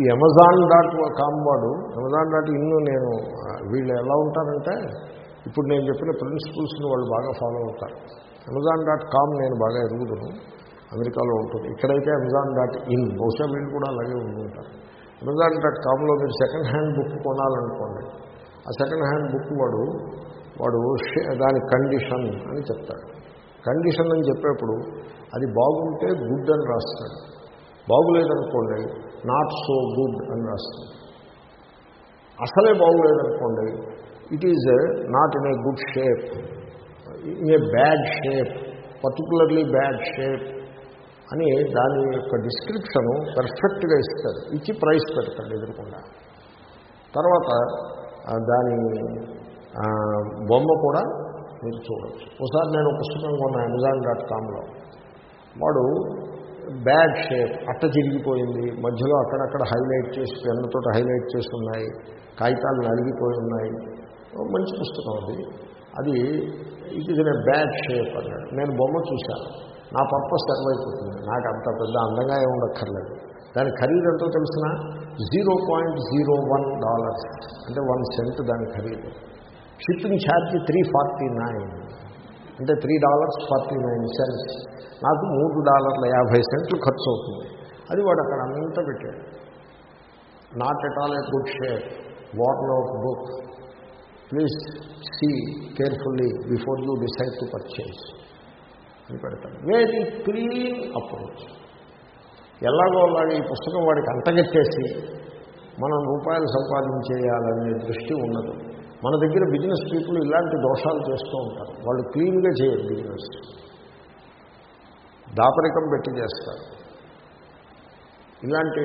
ఈ Amazon dot com వాడు Amazon dot in నేను వీళ్ళు ఎలా ఉంటారంటే ఇప్పుడు నేను చెప్పిన ప్రిన్సిపల్స్ని వాళ్ళు బాగా ఫాలో అవుతారు. అమెజాన్ డాట్ కామ్ నేను బాగా ఎరుగుదును. అమెరికాలో ఉంటుంది. ఇక్కడైతే అమెజాన్ డాట్ ఇన్ బహుశా వీళ్ళు కూడా అలాగే ఉంటుంటారు అమెజాన్ డాట్ కామ్లో మీరు సెకండ్ హ్యాండ్ బుక్ కొనాలనుకోండి. ఆ సెకండ్ హ్యాండ్ బుక్ వాడు వాడు దాని కండిషన్ అని చెప్తాడు. కండిషన్ అని చెప్పేప్పుడు అది బాగుంటే గుడ్ అని రాస్తాడు. బాగులేదనుకోండి నాట్ సో గుడ్ అని రాస్తుంది. అసలే బాగులేదనుకోండి it is not in a good shape in a bad shape particularly bad shape అని దాని యొక్క డిస్క్రిప్షను పర్ఫెక్ట్గా ఇస్తారు. ఇచ్చి ప్రైస్ పెడతాడు ఎదురకుండా. తర్వాత దాని బొమ్మ కూడా మీరు చూడవచ్చు ఒకసారి నేను పుస్తకం కొన్నాను అమెజాన్ డాట్ కామ్లో వాడు బ్యాడ్ షేప్ అట్ట చిరిగిపోయింది. మధ్యలో అక్కడక్కడ హైలైట్ చేసి పెన్నుతో హైలైట్ చేసి ఉన్నాయి కాగితాలు నలిగిపోయి ఉన్నాయి. మంచి పుస్తకం అది. అది it is in bad shape అన్నాడు. నేను బొమ్మ చూశాను. నా పర్పస్ సర్వ్ అయిపోతుంది నాకు అంత పెద్ద అందంగా ఏమి ఉండక్కర్లేదు. దాని ఖరీదు ఎంతో తెలిసిన? Zero point zero one dollars అంటే వన్ సెంట్ దాని ఖరీదు. Shipping charge three forty nine. అంటే three dollars forty nine cents నాకు మూడు డాలర్ల యాభై సెంట్లు ఖర్చు అవుతుంది. అది వాడు అక్కడ అంతా పెట్టాడు. Not at all a good sheer worn book please see carefully before you decide to purchase అని పెడతాను వెరీ క్లీన్ అప్రోచ్ ఎలాగో అలాగే ఈ పుస్తకం వాడికి అంతగెట్టేసి మనం రూపాయలు సంపాదించేయాలనే దృష్టి ఉండదు. మన దగ్గర బిజినెస్ పీపుల్ ఇలాంటి దోషాలు చేస్తూ ఉంటారు. వాళ్ళు క్లీన్గా చేయరు బిజినెస్. దాపరికం పెట్టి చేస్తారు. ఇలాంటి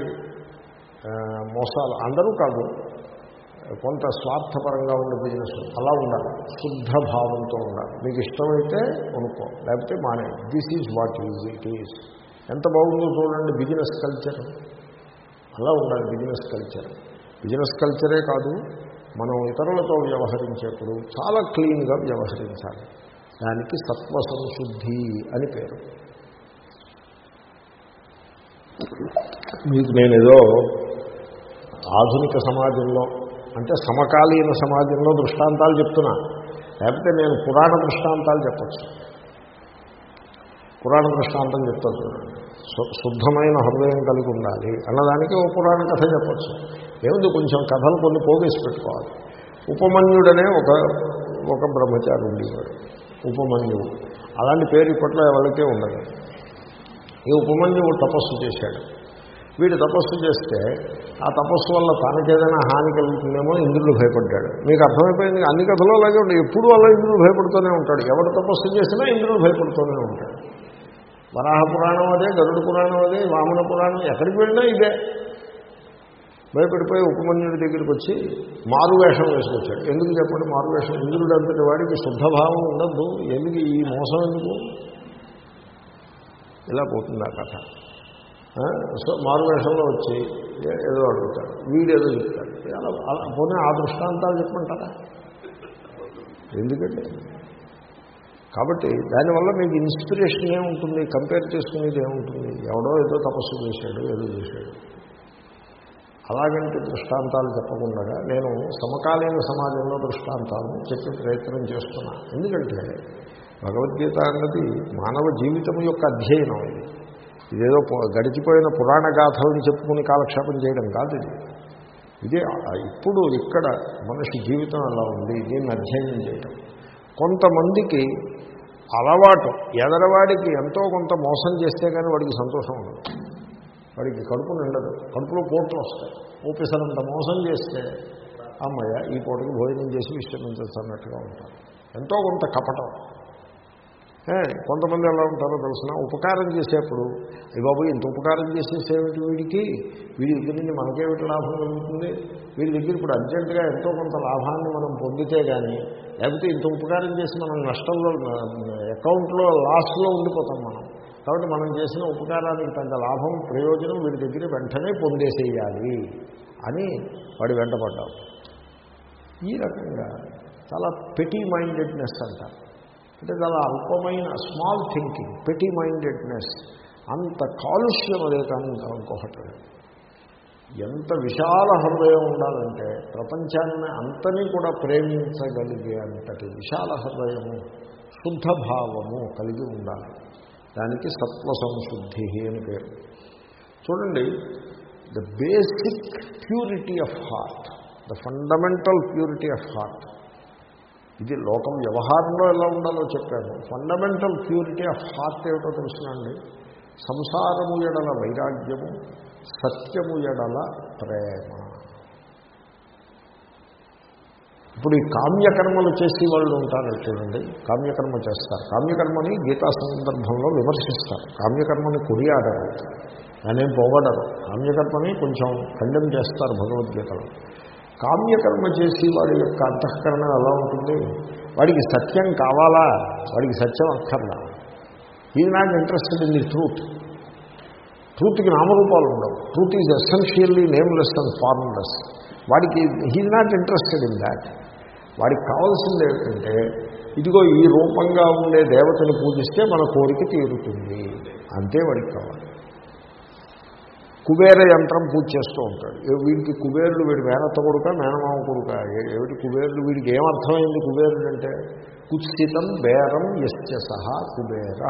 మోసాలు అందరూ కాదు కొంత స్వార్థపరంగా ఉండే బిజినెస్ అలా ఉండాలి. శుద్ధ భావంతో ఉండాలి. మీకు ఇష్టమైతే కొనుక్కో లేకపోతే మానే. This is what is it is ఎంత బాగుందో చూడండి బిజినెస్ కల్చర్. అలా ఉండాలి బిజినెస్ కల్చర్. బిజినెస్ కల్చరే కాదు మనం ఇతరులతో వ్యవహరించేప్పుడు చాలా క్లీన్గా వ్యవహరించాలి. దానికి సత్వ సంశుద్ధి అని పేరు. మీకు నేనేదో ఆధునిక సమాజంలో అంటే సమకాలీన సమాజంలో దృష్టాంతాలు చెప్తున్నా. లేకపోతే నేను పురాణ దృష్టాంతాలు చెప్పచ్చు. పురాణ దృష్టాంతం చెప్తాను శుద్ధమైన హృదయం కలిగి ఉండాలి అన్నదానికి ఓ పురాణ కథ చెప్పచ్చు. ఏముంది కొంచెం కథలు కొన్ని పోగేసి పెట్టుకోవాలి. ఉపమన్యుడనే ఒక ఒక బ్రహ్మచారి ఉండేవాడు. ఉపమన్యుడు. అలాంటి పేరు ఇప్పట్లో ఎవరికే ఉండదు. ఈ ఉపమన్యుడు తపస్సు చేశాడు. వీడు తపస్సు చేస్తే ఆ తపస్సు వల్ల తనకేదైనా హాని కలుగుతుందేమో ఇంద్రుడు భయపడ్డాడు. మీకు అర్థమైపోయింది? అన్ని కథలో అలాగే ఉంటాయి ఎప్పుడూ అలా ఇంద్రుడు భయపడుతూనే ఉంటాడు. ఎవరు తపస్సు చేసినా ఇంద్రుడు భయపడుతూనే ఉంటాడు. వరాహ పురాణం అదే గరుడు పురాణం అదే వామన పురాణం ఎక్కడికి వెళ్ళినా ఇదే. భయపడిపోయి ఉపమన్యుడి దగ్గరికి వచ్చి మారువేషం వేసుకొచ్చాడు. ఎందుకు చెప్పండి? మారువేషం ఇంద్రుడు అంతటి వాడికి శుద్ధభావం ఉండద్దు. ఎందుకు ఈ మోసం ఎందుకు? ఇలా పోతుంది ఆ కథ. సో మారువేషంలో వచ్చి ఏదో అడుగుతాడు వీడేదో చెప్తాడు. అలా అలా పోనీ ఆ దృష్టాంతాలు చెప్పమంటారా? ఎందుకంటే కాబట్టి దానివల్ల మీకు ఇన్స్పిరేషన్ ఏముంటుంది? కంపేర్ చేసుకునేది ఏముంటుంది? ఎవడో ఏదో తపస్సు చేశాడు ఏదో చేశాడు. అలాగంటే దృష్టాంతాలు చెప్పకుండా నేను సమకాలీన సమాజంలో దృష్టాంతాలను చెప్పే ప్రయత్నం చేస్తున్నా. ఎందుకంటే భగవద్గీత అన్నది మానవ జీవితం యొక్క అధ్యయనం ఇది. ఇదేదో గడిచిపోయిన పురాణ గాథలను చెప్పుకుని కాలక్షేపం చేయడం కాదు ఇది. ఇదే ఇప్పుడు ఇక్కడ మనిషి జీవితం ఎలా ఉంది దీన్ని అధ్యయనం చేయడం కొంతమందికి అలవాటు ఎదరవాడికి ఎంతో కొంత మోసం చేస్తే కానీ వాడికి సంతోషం ఉండదు. వాడికి కడుపు నిండదు కడుపులో పోట్లు వస్తాయి. ఊపిసలంత మోసం చేస్తే అమ్మయ్య ఈ పూటకి భోజనం చేసి విశ్రమించచ్చు అన్నట్టుగా ఉంటారు. ఎంతో కొంత కపటం. ఏ, కొంతమంది ఎలా ఉంటారో తెలిసిన? ఉపకారం చేసేప్పుడు ఈ బాబు ఇంత ఉపకారం చేసేసేమిటి వీడికి? వీడి దగ్గర నుంచి మనకేమిటి లాభం కలుగుతుంది? వీడి దగ్గర ఇప్పుడు అర్జెంటుగా ఎంతో కొంత లాభాన్ని మనం పొందితే కానీ లేకపోతే ఇంత ఉపకారం చేసి మనం నష్టంలో అకౌంట్లో లాస్లో ఉండిపోతాం మనం. కాబట్టి మనం చేసిన ఉపకారానికి తగ్గ లాభం ప్రయోజనం వీడి దగ్గర వెంటనే పొందేసేయాలి అని వాడు వెంటపడ్డాం ఈ రకంగా చాలా పెటీ మైండెడ్నెస్ అంటారు అంటే చాలా అల్పమైన స్మాల్ థింకింగ్ పెటీ మైండెడ్నెస్ అంత కాలుష్యం అదే కానీ ఇంకొకటి. ఎంత విశాల హృదయం ఉండాలంటే ప్రపంచాన్ని అంతని కూడా ప్రేమించగలిగే అంతటి విశాల హృదయము శుద్ధ భావము కలిగి ఉండాలి. దానికి సత్వ సంశుద్ధి అని పేరు. చూడండి the basic purity of heart the fundamental purity of heart ఇది లోకం వ్యవహారంలో ఎలా ఉండాలో చెప్పాను. ఫండమెంటల్ ప్యూరిటీ ఆఫ్ హార్ట్ ఏమిటో తెలుసునండి సంసారము ఎడల వైరాగ్యము సత్యము ఎడల ప్రేమ. ఇప్పుడు ఈ కామ్యకర్మలు చేసే వాళ్ళు ఉంటారు చూడండి. కామ్యకర్మ చేస్తారు. కామ్యకర్మని గీతా సందర్భంలో విమర్శిస్తారు. కామ్యకర్మని కొరియాడరు దానేం పోగడరు. కామ్యకర్మని కొంచెం ఖండం చేస్తారు భగవద్గీతలో. కామ్యకర్మ చేసి వాడి యొక్క అంతఃకరణం ఎలా ఉంటుంది? వాడికి సత్యం కావాలా? వాడికి సత్యం అక్కర్లా? Is not interested in the truth ట్రూత్కి నామరూపాలు ఉండవు. Truth is essentially nameless and formless వాడికి he's not interested in that వాడికి కావాల్సింది ఏమిటంటే ఇదిగో ఈ రూపంగా ఉండే దేవతను పూజిస్తే మన కోరిక తీరుతుంది. అంతే వాడికి కావాలి. కుబేర యంత్రం పూజ చేస్తూ ఉంటాడు. వీడికి కుబేరుడు వీడి మేనత్త కొడుక మేనమామ కొడుక ఏమిటి కుబేరుడు? వీడికి ఏమర్థమైంది కుబేరుడు అంటే కుత్సితం బేరం యస్య సహా కుబేర.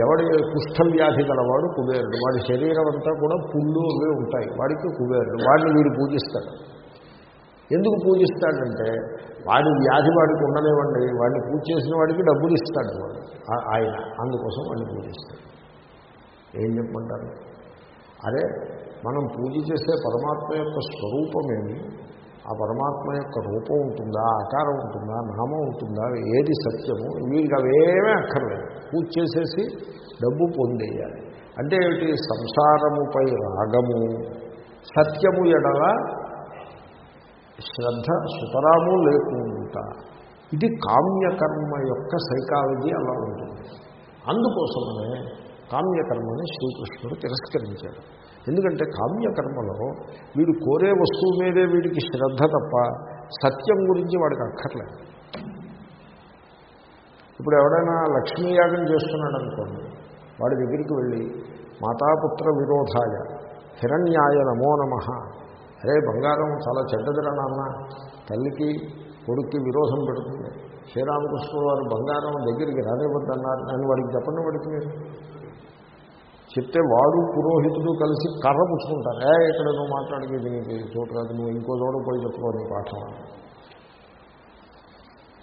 ఎవడి కుష్ఠవ్యాధి గలవాడు కుబేరుడు. వాడి శరీరం అంతా కూడా పుళ్ళు అవి ఉంటాయి. వాడికి కుబేరుడు. వాడిని వీడు పూజిస్తాడు. ఎందుకు పూజిస్తాడంటే వాడి వ్యాధి వాడికి ఉండలేవండి. వాడిని పూజ చేసిన వాడికి డబ్బులు ఇస్తాడు వాడు. ఆయన అందుకోసం వాడిని పూజిస్తాడు. ఏం చెప్పమంటారు? అరే మనం పూజ చేసే పరమాత్మ యొక్క స్వరూపమేమి? ఆ పరమాత్మ యొక్క రూపం ఉంటుందా ఆకారం ఉంటుందా నామం ఉంటుందా ఏది సత్యము వీళ్ళకి అవేమీ అక్కర్లేదు. పూజ చేసేసి డబ్బు పొందేయాలి. అంటే ఏమిటి? సంసారముపై రాగము. సత్యము ఎడల శ్రద్ధ సుతరాము లేకుండా ఇది కామ్యకర్మ యొక్క సైకాలజీ అలా ఉంటుంది. అందుకోసమనే కామ్యకర్మని శ్రీకృష్ణుడు తిరస్కరించాడు. ఎందుకంటే కామ్యకర్మలో వీడు కోరే వస్తువు మీదే వీడికి శ్రద్ధ తప్ప సత్యం గురించి వాడికి అక్కర్లేదు. ఇప్పుడు ఎవడైనా లక్ష్మీయాగం చేస్తున్నాడు అనుకోండి వాడి దగ్గరికి వెళ్ళి మాతాపుత్ర విరోధాయ హిరణ్యాయ నమో నమ. అరే బంగారం చాలా చెడ్డదిరా నాన్న తల్లికి కొడుక్కి విరోధం పెడుతుంది. శ్రీరామకృష్ణుడు వారు బంగారం దగ్గరికి రానివ్వద్దన్నారు. అని వాడికి చెప్పండి వాడికి మీరు. చెప్తే వాడు పురోహితుడు కలిసి కర్ర పుచ్చుకుంటారు. ఏ ఇక్కడ నువ్వు మాట్లాడికి నీకు చోటు కాదు నువ్వు ఇంకో చోట పోయి చెప్పుకో నీ పాఠం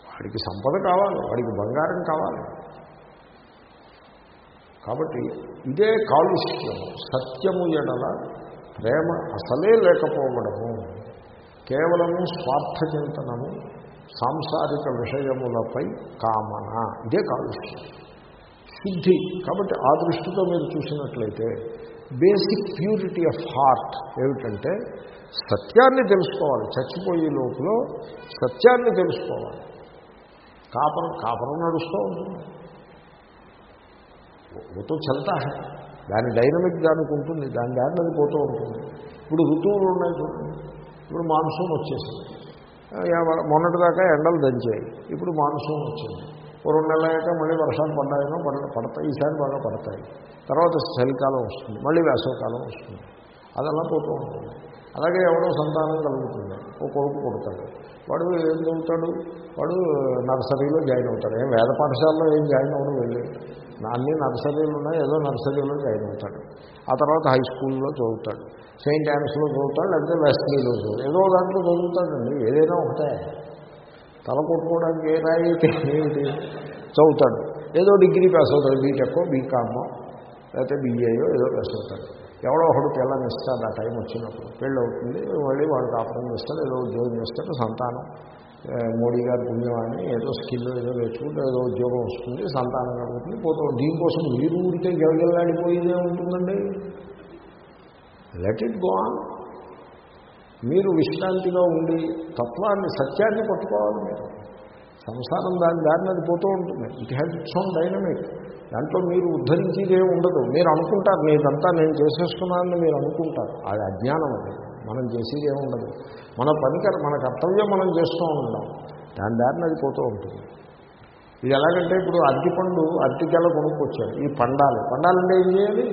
వాడికి సంపద కావాలి వాడికి బంగారం కావాలి. కాబట్టి ఇదే కాలుష్యం సత్యము ఎడల ప్రేమ అసలే లేకపోవడము. కేవలము స్వార్థ చింతనము సాంసారిక విషయములపై కామన. ఇదే కాలుష్యం. సిద్ధి కాబట్టి ఆ దృష్టితో మీరు చూసినట్లయితే బేసిక్ ప్యూరిటీ ఆఫ్ హార్ట్ ఏమిటంటే సత్యాన్ని తెలుసుకోవాలి. చచ్చిపోయే లోపల సత్యాన్ని తెలుసుకోవాలి. కాపరం కాపరం నడుస్తూ ఉంటుంది. ఋతు చల్తా దాని డైనమిక్ దానికి ఉంటుంది దాని దాన్ని అది పోతూ ఉంటుంది. ఇప్పుడు ఋతువులు ఉన్నాయి ఇప్పుడు మాన్సూన్ వచ్చేసింది. మొన్నటిదాకా ఎండలు దంచాయి. ఇప్పుడు మాన్సూన్ వచ్చింది. రెండు నెలలు అయ్యాక మళ్ళీ వర్షాలు పడ్డాయనో పడతాయి. ఈసారి బాగా పడతాయి. తర్వాత చలికాలం వస్తుంది. మళ్ళీ వేసవకాలం వస్తుంది. అది అలా పోతూ ఉంటుంది. అలాగే ఎవడో సంతానం కలుగుతుంది. ఓ కొడుకు కొడతాడు వాడు ఏం చదువుతాడు? వాడు నర్సరీలో జాయిన్ అవుతాడు. ఏం వేద పాఠశాలలో ఏం జాయిన్ అవ్వడం వెళ్ళి అన్ని నర్సరీలు ఉన్నాయి. ఏదో నర్సరీలో జాయిన్ అవుతాడు. ఆ తర్వాత హై స్కూల్లో చదువుతాడు. సెయింట్ యాన్స్లో చదువుతాడు. లేకపోతే వెస్ట్లీలో చదువుతాడు. ఏదో దాంట్లో చదువుతాడండి. ఏదైనా ఒకటే. తల కొట్టుకోవడానికి ఏ రాయి? అయితే ఏమిటి? చదువుతాడు. ఏదో డిగ్రీ పాస్ అవుతాడు బీటెక్కో బీకామో లేకపోతే బీఏయో ఏదో పాస్ అవుతాడు. ఎవడో ఒకడు పిల్లని ఇస్తాడు ఆ టైం వచ్చినప్పుడు. పెళ్ళి అవుతుంది మళ్ళీ వాడికి కాపురం చేస్తాడు ఏదో ఉద్యోగం చేస్తాడు సంతానం. మోడీ గారి పుణ్యమాన్ని ఏదో స్కిల్ ఏదో నేర్చుకుంటే ఏదో ఉద్యోగం వస్తుంది సంతానం కలుగుతుంది పోతాం దీనికోసం మీరు ఊరికే గెలగెలాడిపోయేదే ఉంటుందండి. లెట్ ఇట్ గో ఆన్ మీరు విశ్రాంతిలో ఉండి తత్వాన్ని సత్యాన్ని పట్టుకోవాలి మీరు. సంసారం దాని దారిని అది పోతూ ఉంటుంది. It has its own dynamic దాంట్లో మీరు ఉద్ధరించేదే ఉండదు. మీరు అనుకుంటారు మీదంతా నేను చేసేస్తున్నానని మీరు అనుకుంటారు. అది అజ్ఞానం అది. మనం చేసేది ఏమి ఉండదు. మన పనికర మన కర్తవ్యం మనం చేస్తూ ఉండడం దాని దారిని అది పోతూ ఉంటుంది. ఇది ఎలాగంటే ఇప్పుడు అరటిపండు అరటికెల కొనుక్కొచ్చాడు ఈ పండాలి. పండాలంటే ఏం చేయాలి?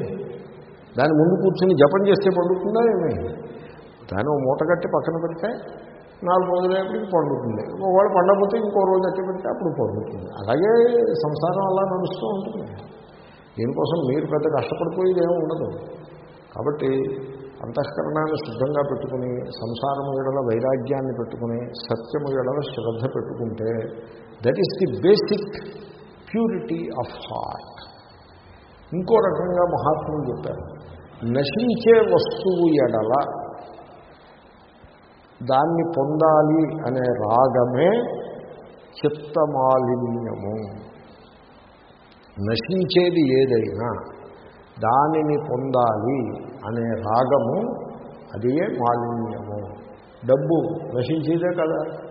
దాని ముందు కూర్చొని జపం చేస్తే పండుతుందా ఏమి? దాన్ని ఓ మూట కట్టి పక్కన పెడితే నాలుగు రోజులైనప్పటికీ పండుతుంది. ఒకవేళ పండకపోతే ఇంకో రోజు అట్టి పెడితే అప్పుడు పండుతుంది. అలాగే సంసారం అలా నడుస్తూ ఉంటుంది. దీనికోసం మీరు పెద్ద కష్టపడిపోయేది ఏమి ఉండదు. కాబట్టి అంతఃకరణాన్ని శుద్ధంగా పెట్టుకుని సంసారము ఎడల వైరాగ్యాన్ని పెట్టుకుని సత్యము ఎడల శ్రద్ధ పెట్టుకుంటే that is the basic purity of heart ఇంకో రకంగా మహాత్ములు చెప్పారు నశించే వస్తువు ఎడల దాన్ని పొందాలి అనే రాగమే చిత్తమాలిన్యము. నశించేది ఏదైనా దానిని పొందాలి అనే రాగము అదే మాలిన్యము. డబ్బు నశించేదే కదా.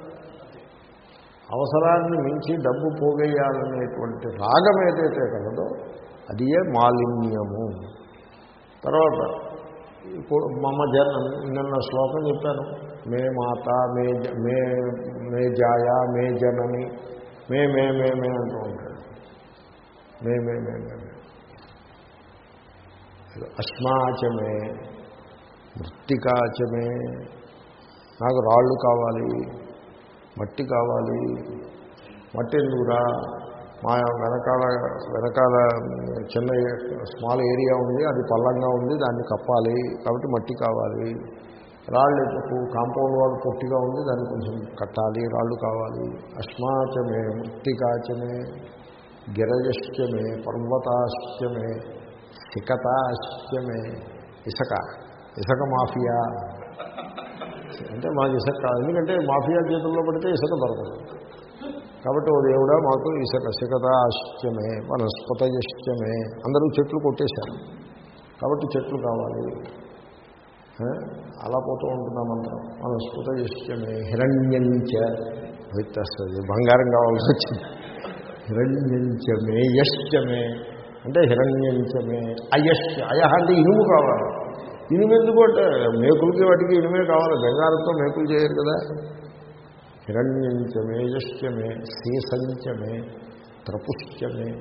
అవసరాన్ని మించి డబ్బు పోగేయాలనేటువంటి రాగం ఏదైతే కలదో అది ఏ మాలిన్యము. తర్వాత ఇప్పుడు మమ జన నిన్న శ్లోకం చెప్పాను. మే మాత మే జ- మే మే జాయ మే జనని మే మే మే మే అంటూ ఉంటాడు. మే మే మే మే అస్మాచమే మృత్తికాచమే. నాకు రాళ్ళు కావాలి మట్టి కావాలి. మట్టి ఎందుకురా మా వెనకాల వెనకాల చిన్న స్మాల్ ఏరియా ఉంది అది పల్లంగా ఉంది దాన్ని కప్పాలి. కాబట్టి మట్టి కావాలి. రాళ్ళు ఎందుకు కాంపౌండ్ వాళ్ళు పొట్టిగా ఉంది దాన్ని కొంచెం కట్టాలి రాళ్ళు కావాలి. అస్మాచమే మృత్తికాచమే గిరజశ్చమే పర్వతాశ్చమే సికతాశ్చమే ఇసక. ఇసక మాఫియా. అంటే మాకు ఇసక కాదు. ఎందుకంటే మాఫియా చేతుల్లో పడితే ఇసక దొరకదు. కాబట్టి ఓ దేవుడా మాకు ఇసక సికత వనస్పతయశ్చమే. అందరూ చెట్లు కొట్టేశారు. కాబట్టి చెట్లు కావాలి. అలా పోతూ ఉంటున్నాం అందరం. ఇష్టమే హిరణ్యంచ వ్యత్యాస్తుంది బంగారం కావాల్సి వచ్చింది. హిరణ్యంచమే యశ్చమే అంటే హిరణ్యంచమే అయశ్చ. అయ అంటే ఇనుము కావాలి. ఇనుము ఎందుకు అంటే మేకులకి వాటికి ఇనుమే కావాలి. బంగారంతో మేకులు చేయరు కదా. హిరణ్యంచమే యశ్చమే శేషంచమే త్రపుష్యమే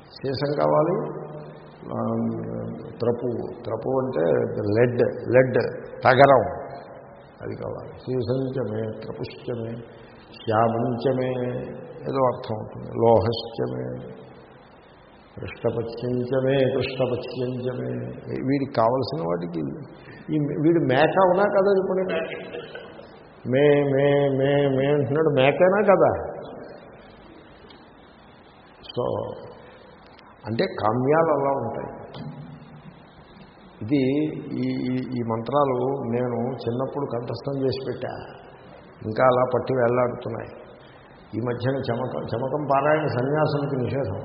శేషం కావాలి. త్రపు. త్రపు అంటే లెడ్ లెడ్ తగరం. అది కావాలి. శేషంచమే త్రపుశ్చమే శ్యామంచమే ఏదో అర్థం అవుతుంది. లోహశ్చమే కృష్ణపత్యంచమే కృష్ణపత్యంచమే వీడికి కావలసిన వాటికి ఈ వీడు మేక అవునా కదా ఇప్పుడు? మే మే మే మే అంటున్నాడు. మేకేనా కదా? సో అంటే కామ్యాలు అలా ఉంటాయి. ఇది ఈ ఈ- మంత్రాలు నేను చిన్నప్పుడు కంఠస్థం చేసి పెట్టా. ఇంకా అలా పట్టి వెళ్ళాడుతున్నాయి. ఈ మధ్యన చమకం చమకం పారాయణ సన్యాసులకి నిషేధం.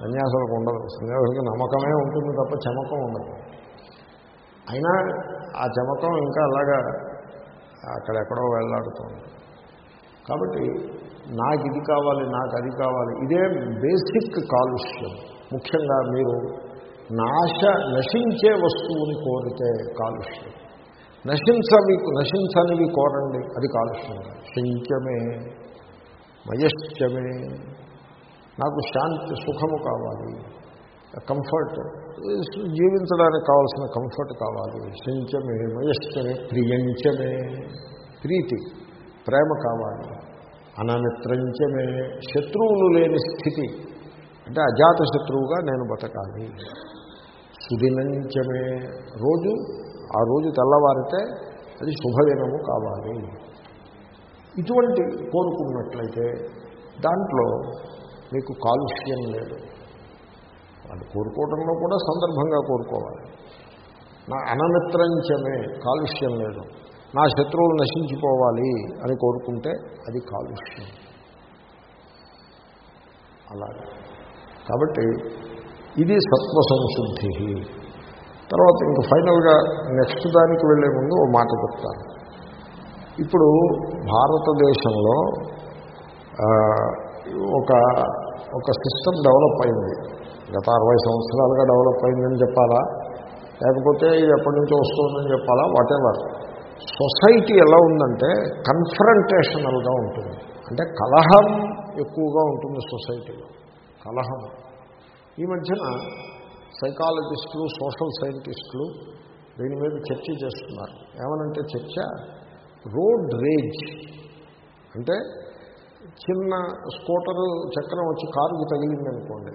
సన్యాసులకు ఉండదు. సన్యాసులకి నమ్మకమే ఉంటుంది తప్ప చమకం ఉండదు. అయినా ఆ చమకం ఇంకా అలాగా అక్కడెక్కడో వెళ్ళాడుతుంది. కాబట్టి నాకు ఇది కావాలి నాకు అది కావాలి. ఇదే బేసిక్ కాలుష్యం. ముఖ్యంగా మీరు నాశ నశించే వస్తువుని కోరితే కాలుష్యం. నశించవి నశించనివి కోరండి అది కాలుష్యం. శంచమే మయశ్చమే. నాకు శాంతి సుఖము కావాలి. కంఫర్ట్ జీవించడానికి కావాల్సిన కంఫర్ట్ కావాలి. శంచమే మయశ్చమే ప్రియంచమే. ప్రీతి ప్రేమ కావాలి. అనమిత్రంచమే శత్రువులు లేని స్థితి. అంటే అజాత శత్రువుగా నేను బతకాలి. సుదినంచమే రోజు ఆ రోజు తెల్లవారితే అది శుభదినము కావాలి. ఇటువంటి కోరుకున్నట్లయితే దాంట్లో మీకు కాలుష్యం లేదు. వాళ్ళు కోరుకోవడంలో కూడా సందర్భంగా కోరుకోవాలి. నా అనమిత్రంచమే కాలుష్యం లేదు. నా శత్రువులు నశించిపోవాలి అని కోరుకుంటే అది కాలుష్యం. అలాగే. కాబట్టి ఇది సత్వ సంశుద్ధి తర్వాత ఇంక ఫైనల్గా నెక్స్ట్ దానికి వెళ్ళే ముందు ఓ మాట చెప్తాను. ఇప్పుడు భారతదేశంలో ఒక ఒక సిస్టమ్ డెవలప్ అయింది. గత అరవై సంవత్సరాలుగా డెవలప్ అయిందని చెప్పాలా? లేకపోతే ఇది ఎప్పటి నుంచో వస్తుందని చెప్పాలా? వాటెవర్. సొసైటీ ఎలా ఉందంటే కన్ఫరంటేషనల్గా ఉంటుంది. అంటే కలహం ఎక్కువగా ఉంటుంది సొసైటీలో. కలహం. ఈ మధ్యన సైకాలజిస్టులు సోషల్ సైంటిస్టులు దీని మీద చర్చ చేస్తున్నారు. ఏమనంటే చర్చ? Road rage. అంటే చిన్న స్కూటరు చక్రం వచ్చి కారుకి తగిలిందనుకోండి.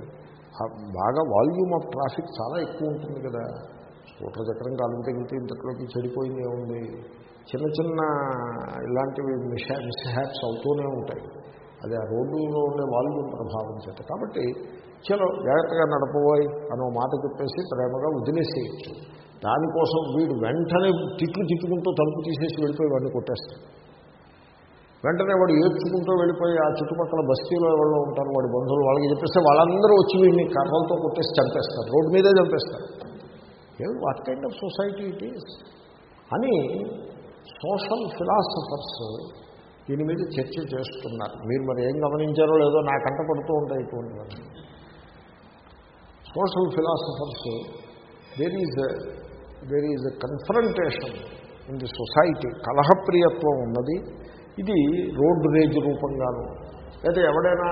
బాగా వాల్యూమ్ ఆఫ్ ట్రాఫిక్ చాలా ఎక్కువ ఉంటుంది కదా. స్కూటర్ చక్రం కాలు తగిలితే ఇంతట్లోకి చెడిపోయింది ఏముంది? చిన్న చిన్న ఇలాంటివి మిషా మిస్హ్యాప్స్ అవుతూనే ఉంటాయి. అది ఆ రోడ్డులో ఉండే వాల్యూమ్ ప్రభావం చేత. కాబట్టి చలో జాగ్రత్తగా నడపబోయ్ అనో మాట చెప్పేసి ప్రేమగా వదిలేసేయచ్చు. దానికోసం వీడు వెంటనే తిట్లు తిట్టుకుంటూ తలుపు తీసేసి వెళ్ళిపోయి వాడిని కొట్టేస్తాడు. వెంటనే వాడు ఏడ్చుకుంటూ వెళ్ళిపోయి ఆ చుట్టుపక్కల బస్తీలో ఎవరో ఉంటారు వాడి బంధువులు వాళ్ళకి చెప్పేస్తే వాళ్ళందరూ వచ్చి వీడిని కర్రలతో కొట్టేసి చంపేస్తారు. రోడ్డు మీదే చంపేస్తారు. ఏమి what kind of society it is అని సోషల్ ఫిలాసఫర్స్ దీని మీద చర్చ చేస్తున్నారు. మీరు మరి ఏం గమనించారో లేదో నా కంట పడుతూ ఉంటాయి ఇటువంటివన్నీ. Social philosophers there is there is a confrontation in the society కలహప్రియత్వం ఉన్నది. ఇది రోడ్డు రేజ్ రూపంగాను. లేదా ఎవడైనా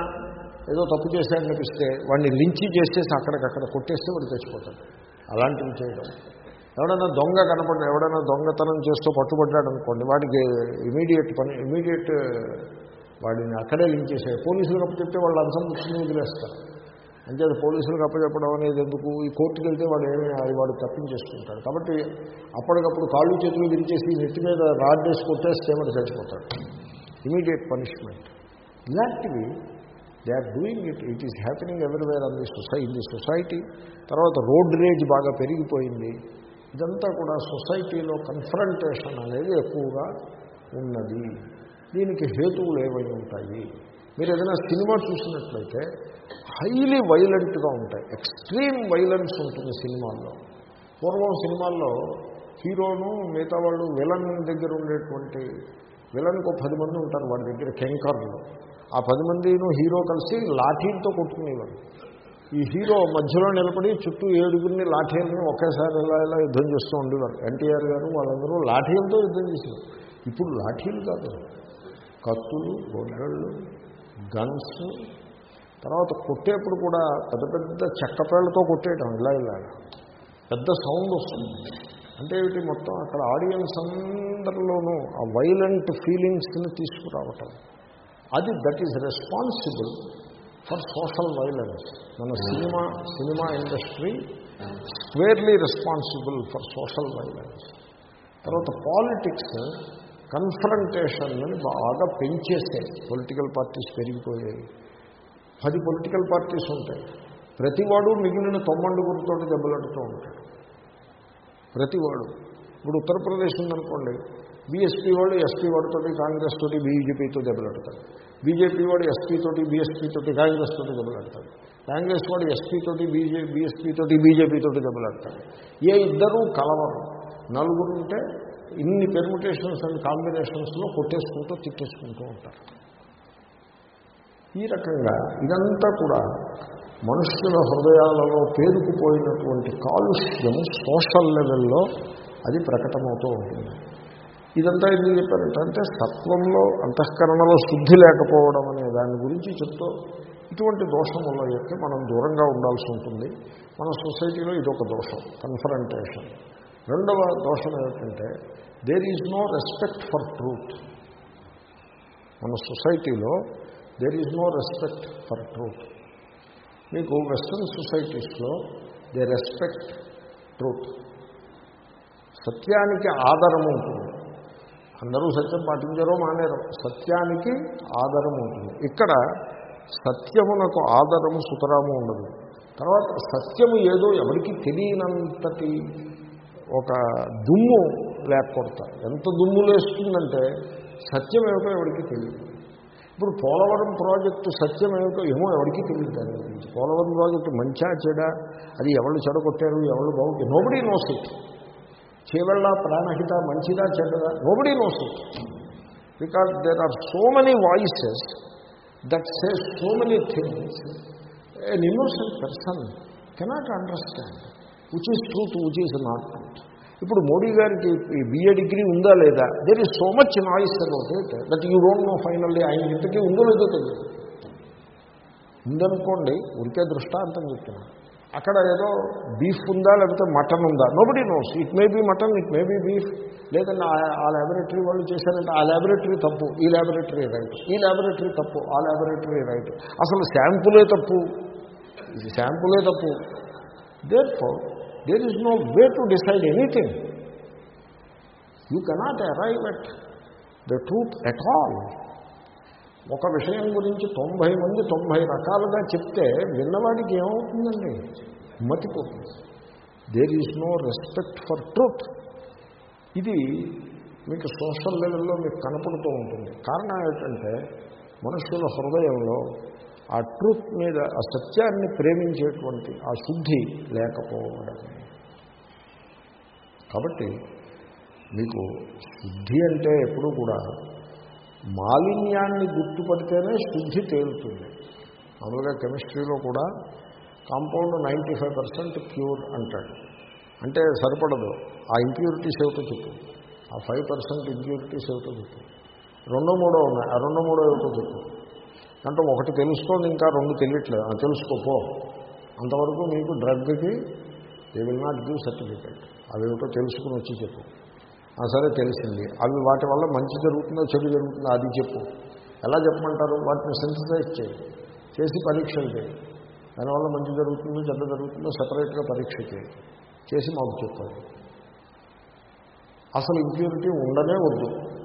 ఏదో తప్పు చేశాడనిపిస్తే వాడిని లించి చేసేసి అక్కడికక్కడ కొట్టేస్తే వాడు చచ్చిపోతాడు. అలాంటివి చేయడం. ఎవడైనా దొంగ కనపడ్డ ఎవడైనా దొంగతనం చేస్తూ పట్టుబడ్డాడు అనుకోండి వాడికి ఇమీడియట్ పని ఇమీడియట్ వాడిని అక్కడే లింక్ చేసే పోలీసులకు అప్పచెప్తే వాళ్ళు అంశం పుచ్చుకుని వదిలేస్తారు. అంచేది పోలీసులకు అప్పచెప్పడం అనేది ఎందుకు? ఈ కోర్టుకు వెళ్తే వాడు ఏమీ వాడు తప్పించేసుకుంటాడు. కాబట్టి అప్పటికప్పుడు కాళ్ళు చేతులు విరిచేసి నెత్తి మీద రాడ్ వేసి కొట్టేస్తే వాడు చచ్చిపోతాడు. ఇమీడియట్ పనిష్మెంట్ ఇలాంటివి they are doing it it is happening everywhere in the society in the society తర్వాత రోడ్ రేజ్ బాగా పెరిగిపోయింది. ఇదంతా కూడా సొసైటీలో కన్ఫరంటేషన్ అనేది ఎక్కువగా ఉన్నది. దీనికి హేతువులు ఏవై ఉంటాయి? మీరు ఏదైనా సినిమా చూసినట్లయితే హైలీ వైలెంట్గా ఉంటాయి. ఎక్స్ట్రీమ్ వైలెన్స్ ఉంటుంది సినిమాల్లో. పూర్వం సినిమాల్లో హీరోను మిగతా వాళ్ళు విలన్ దగ్గర ఉండేటువంటి విలన్కు పది మంది ఉంటారు వాడి దగ్గర కెంకర్లు. ఆ పది మందిను హీరో కలిసి లాఠీలతో కొట్టుకునేవాడు ఈ హీరో మధ్యలో నిలబడి చుట్టూ ఏడుగురిని లాఠీలని ఒకేసారి ఇలా ఇలా యుద్ధం చేస్తూ ఉండేవారు. ఎన్టీఆర్ గారు వాళ్ళందరూ లాఠీలతో యుద్ధం చేసేవారు. ఇప్పుడు లాఠీలు కాదు. కత్తులు గొడ్డళ్ళు గన్స్. తర్వాత కొట్టేప్పుడు కూడా పెద్ద పెద్ద చెక్కపేళ్ళతో కొట్టేయటం ఇలా ఇలా. పెద్ద సౌండ్ వస్తుంది. అంటే ఏమిటి మొత్తం అక్కడ ఆడియన్స్ అందరిలోనూ ఆ వైలెంట్ ఫీలింగ్స్ని తీసుకురావటం. అది that is responsible for social violence మన cinema cinema industry squarely responsible for social violence తర్వాత పాలిటిక్స్ కన్ఫరంటేషన్ని బాగా పెంచేసాయి పొలిటికల్ పార్టీస్ పెరిగిపోయాయి. పది పొలిటికల్ పార్టీస్ ఉంటాయి. ప్రతివాడు మిగిలిన తొమ్మండుగురితో దెబ్బలాడుతూ ఉంటాడు. ప్రతివాడు. ఇప్పుడు ఉత్తరప్రదేశ్ ఉందనుకోండి బీఎస్పీ వాడు ఎస్పీ వాడితో కాంగ్రెస్ తోటి బీజేపీతో దెబ్బలాడతాడు. బీజేపీ వాడు ఎస్పీ తోటి బీఎస్పీ తోటి కాంగ్రెస్ తోటి దెబ్బలాడతాడు. కాంగ్రెస్ వాడు ఎస్పీ తోటి బీజే బీఎస్పీ తోటి బీజేపీ తోటి దెబ్బలాడతాడు. ఏ ఇద్దరూ కలవరు. నలుగురు ఉంటే ఇన్ని పెర్ముటేషన్స్ అండ్ కాంబినేషన్స్లో కొట్టేసుకుంటూ తిట్టేసుకుంటూ ఉంటారు. ఈ రకంగా ఇదంతా కూడా మనుషుల హృదయాలలో పేరుకుపోయినటువంటి కాలుష్యం సోషల్ లెవెల్లో అది ప్రకటమవుతూ ఉంటుంది. ఇదంతా ఎందుకు చెప్పారంటే అంటే సత్వంలో అంతఃకరణలో శుద్ధి లేకపోవడం అనే దాని గురించి చెప్తూ ఇటువంటి దోషముల యొక్క మనం దూరంగా ఉండాల్సి ఉంటుంది. మన సొసైటీలో ఇదొక దోషం కన్ఫరంటేషన్ రెండవ దోషం ఏమిటంటే there is no respect for truth మన సొసైటీలో there is no respect for truth మీకు వెస్ట్రన్ సొసైటీస్లో దే రెస్పెక్ట్ ట్రూత్ సత్యానికి ఆధారం ఉంటుంది. అందరూ సత్యం పాటించారో మానేరు. సత్యానికి ఆధారం ఉంటుంది. ఇక్కడ సత్యమునకు ఆధారము సుతరాము ఉండదు. తర్వాత సత్యము ఏదో ఎవరికి తెలియనంతటి ఒక దుమ్ము లేకపోతారు ఎంత దుమ్ము లేస్తుందంటే సత్యం ఏమిటో ఎవరికి తెలియదు. ఇప్పుడు పోలవరం ప్రాజెక్టు సత్యం ఏమిటో ఏమో ఎవరికి తెలియదు దాని గురించి. పోలవరం ప్రాజెక్టు మంచా చెడా అది ఎవరు చెడగొట్టారు ఎవరు బాగు nobody knows it Chevella Pranahita మంచిదా చెడ్డదా? Nobody knows it because there are so many voices that say so many things an innocent person cannot understand which is truth which is not truth ఇప్పుడు మోడీ గారికి BA degree ఉందా లేదా? There is so much noise about it that you don't know finally ఆయన ఇంతకీ ఉందో లేదో తెలియదు. ఉందనుకోండి ఉరికే దృష్టాంతం చెప్తున్నాను. అక్కడ ఏదో బీఫ్ ఉందా లేకపోతే మటన్ ఉందా? Nobody knows it may be mutton it may be beef లేదంటే ఆ- ల్యాబొరేటరీ వాళ్ళు చేశారంటే ఆ ల్యాబొరేటరీ తప్పు ఈ ల్యాబొరేటరీ రైట్ ఈ ల్యాబొరేటరీ తప్పు ఆ ల్యాబొరేటరీ రైట్ అసలు శాంపులే తప్పు? ఇది శాంపులే తప్పు? Therefore there is no way to decide anything you cannot arrive at the truth at all ఒక విషయం గురించి తొంభై మంది తొంభై రకాలుగా చెప్తే విన్నవాడికి ఏమవుతుందండి? మతిపోతుంది. There is no respect for truth ఇది మీకు సోషల్ లెవెల్లో మీకు కనపడుతూ ఉంటుంది. కారణం ఏంటంటే మనుషుల హృదయంలో ఆ ట్రూత్ మీద ఆ సత్యాన్ని ప్రేమించేటువంటి ఆ శుద్ధి లేకపోవడం. కాబట్టి మీకు శుద్ధి అంటే ఎప్పుడూ కూడా మాలిన్యాన్ని గుర్తుపడితేనే శుద్ధి తేలుతుంది. మామూలుగా కెమిస్ట్రీలో కూడా compound ninety five percent pure అంటాడు. అంటే సరిపడదు. ఆ ఇంప్యూరిటీస్ ఏమిటో చెప్పు. ఆ ఫైవ్ పర్సెంట్ ఇంప్యూరిటీస్ ఏమిటో చెప్పు. రెండో మూడో ఉన్నాయి. ఆ రెండో మూడో ఏమిటో చెప్పు. అంటే ఒకటి తెలుస్తోంది ఇంకా రెండు తెలియట్లేదు. తెలుసుకోపో అంతవరకు మీకు డ్రగ్కి they will not give certificate అవేమిటో తెలుసుకుని వచ్చి చెప్పు. సరే తెలిసింది. అవి వాటి వల్ల మంచి జరుగుతుందో చెడు జరుగుతుందో అది చెప్పు. ఎలా చెప్పమంటారు? వాటిని సెన్సిటైజ్ చేయి. చేసి పరీక్షలు చేయి. దానివల్ల మంచి జరుగుతుందో చెడ్డ జరుగుతుందో సపరేట్గా పరీక్ష చేయి. చేసి మాకు చెప్పాలి అసలు ఇంప్యూరిటీ ఉండనే వద్దు.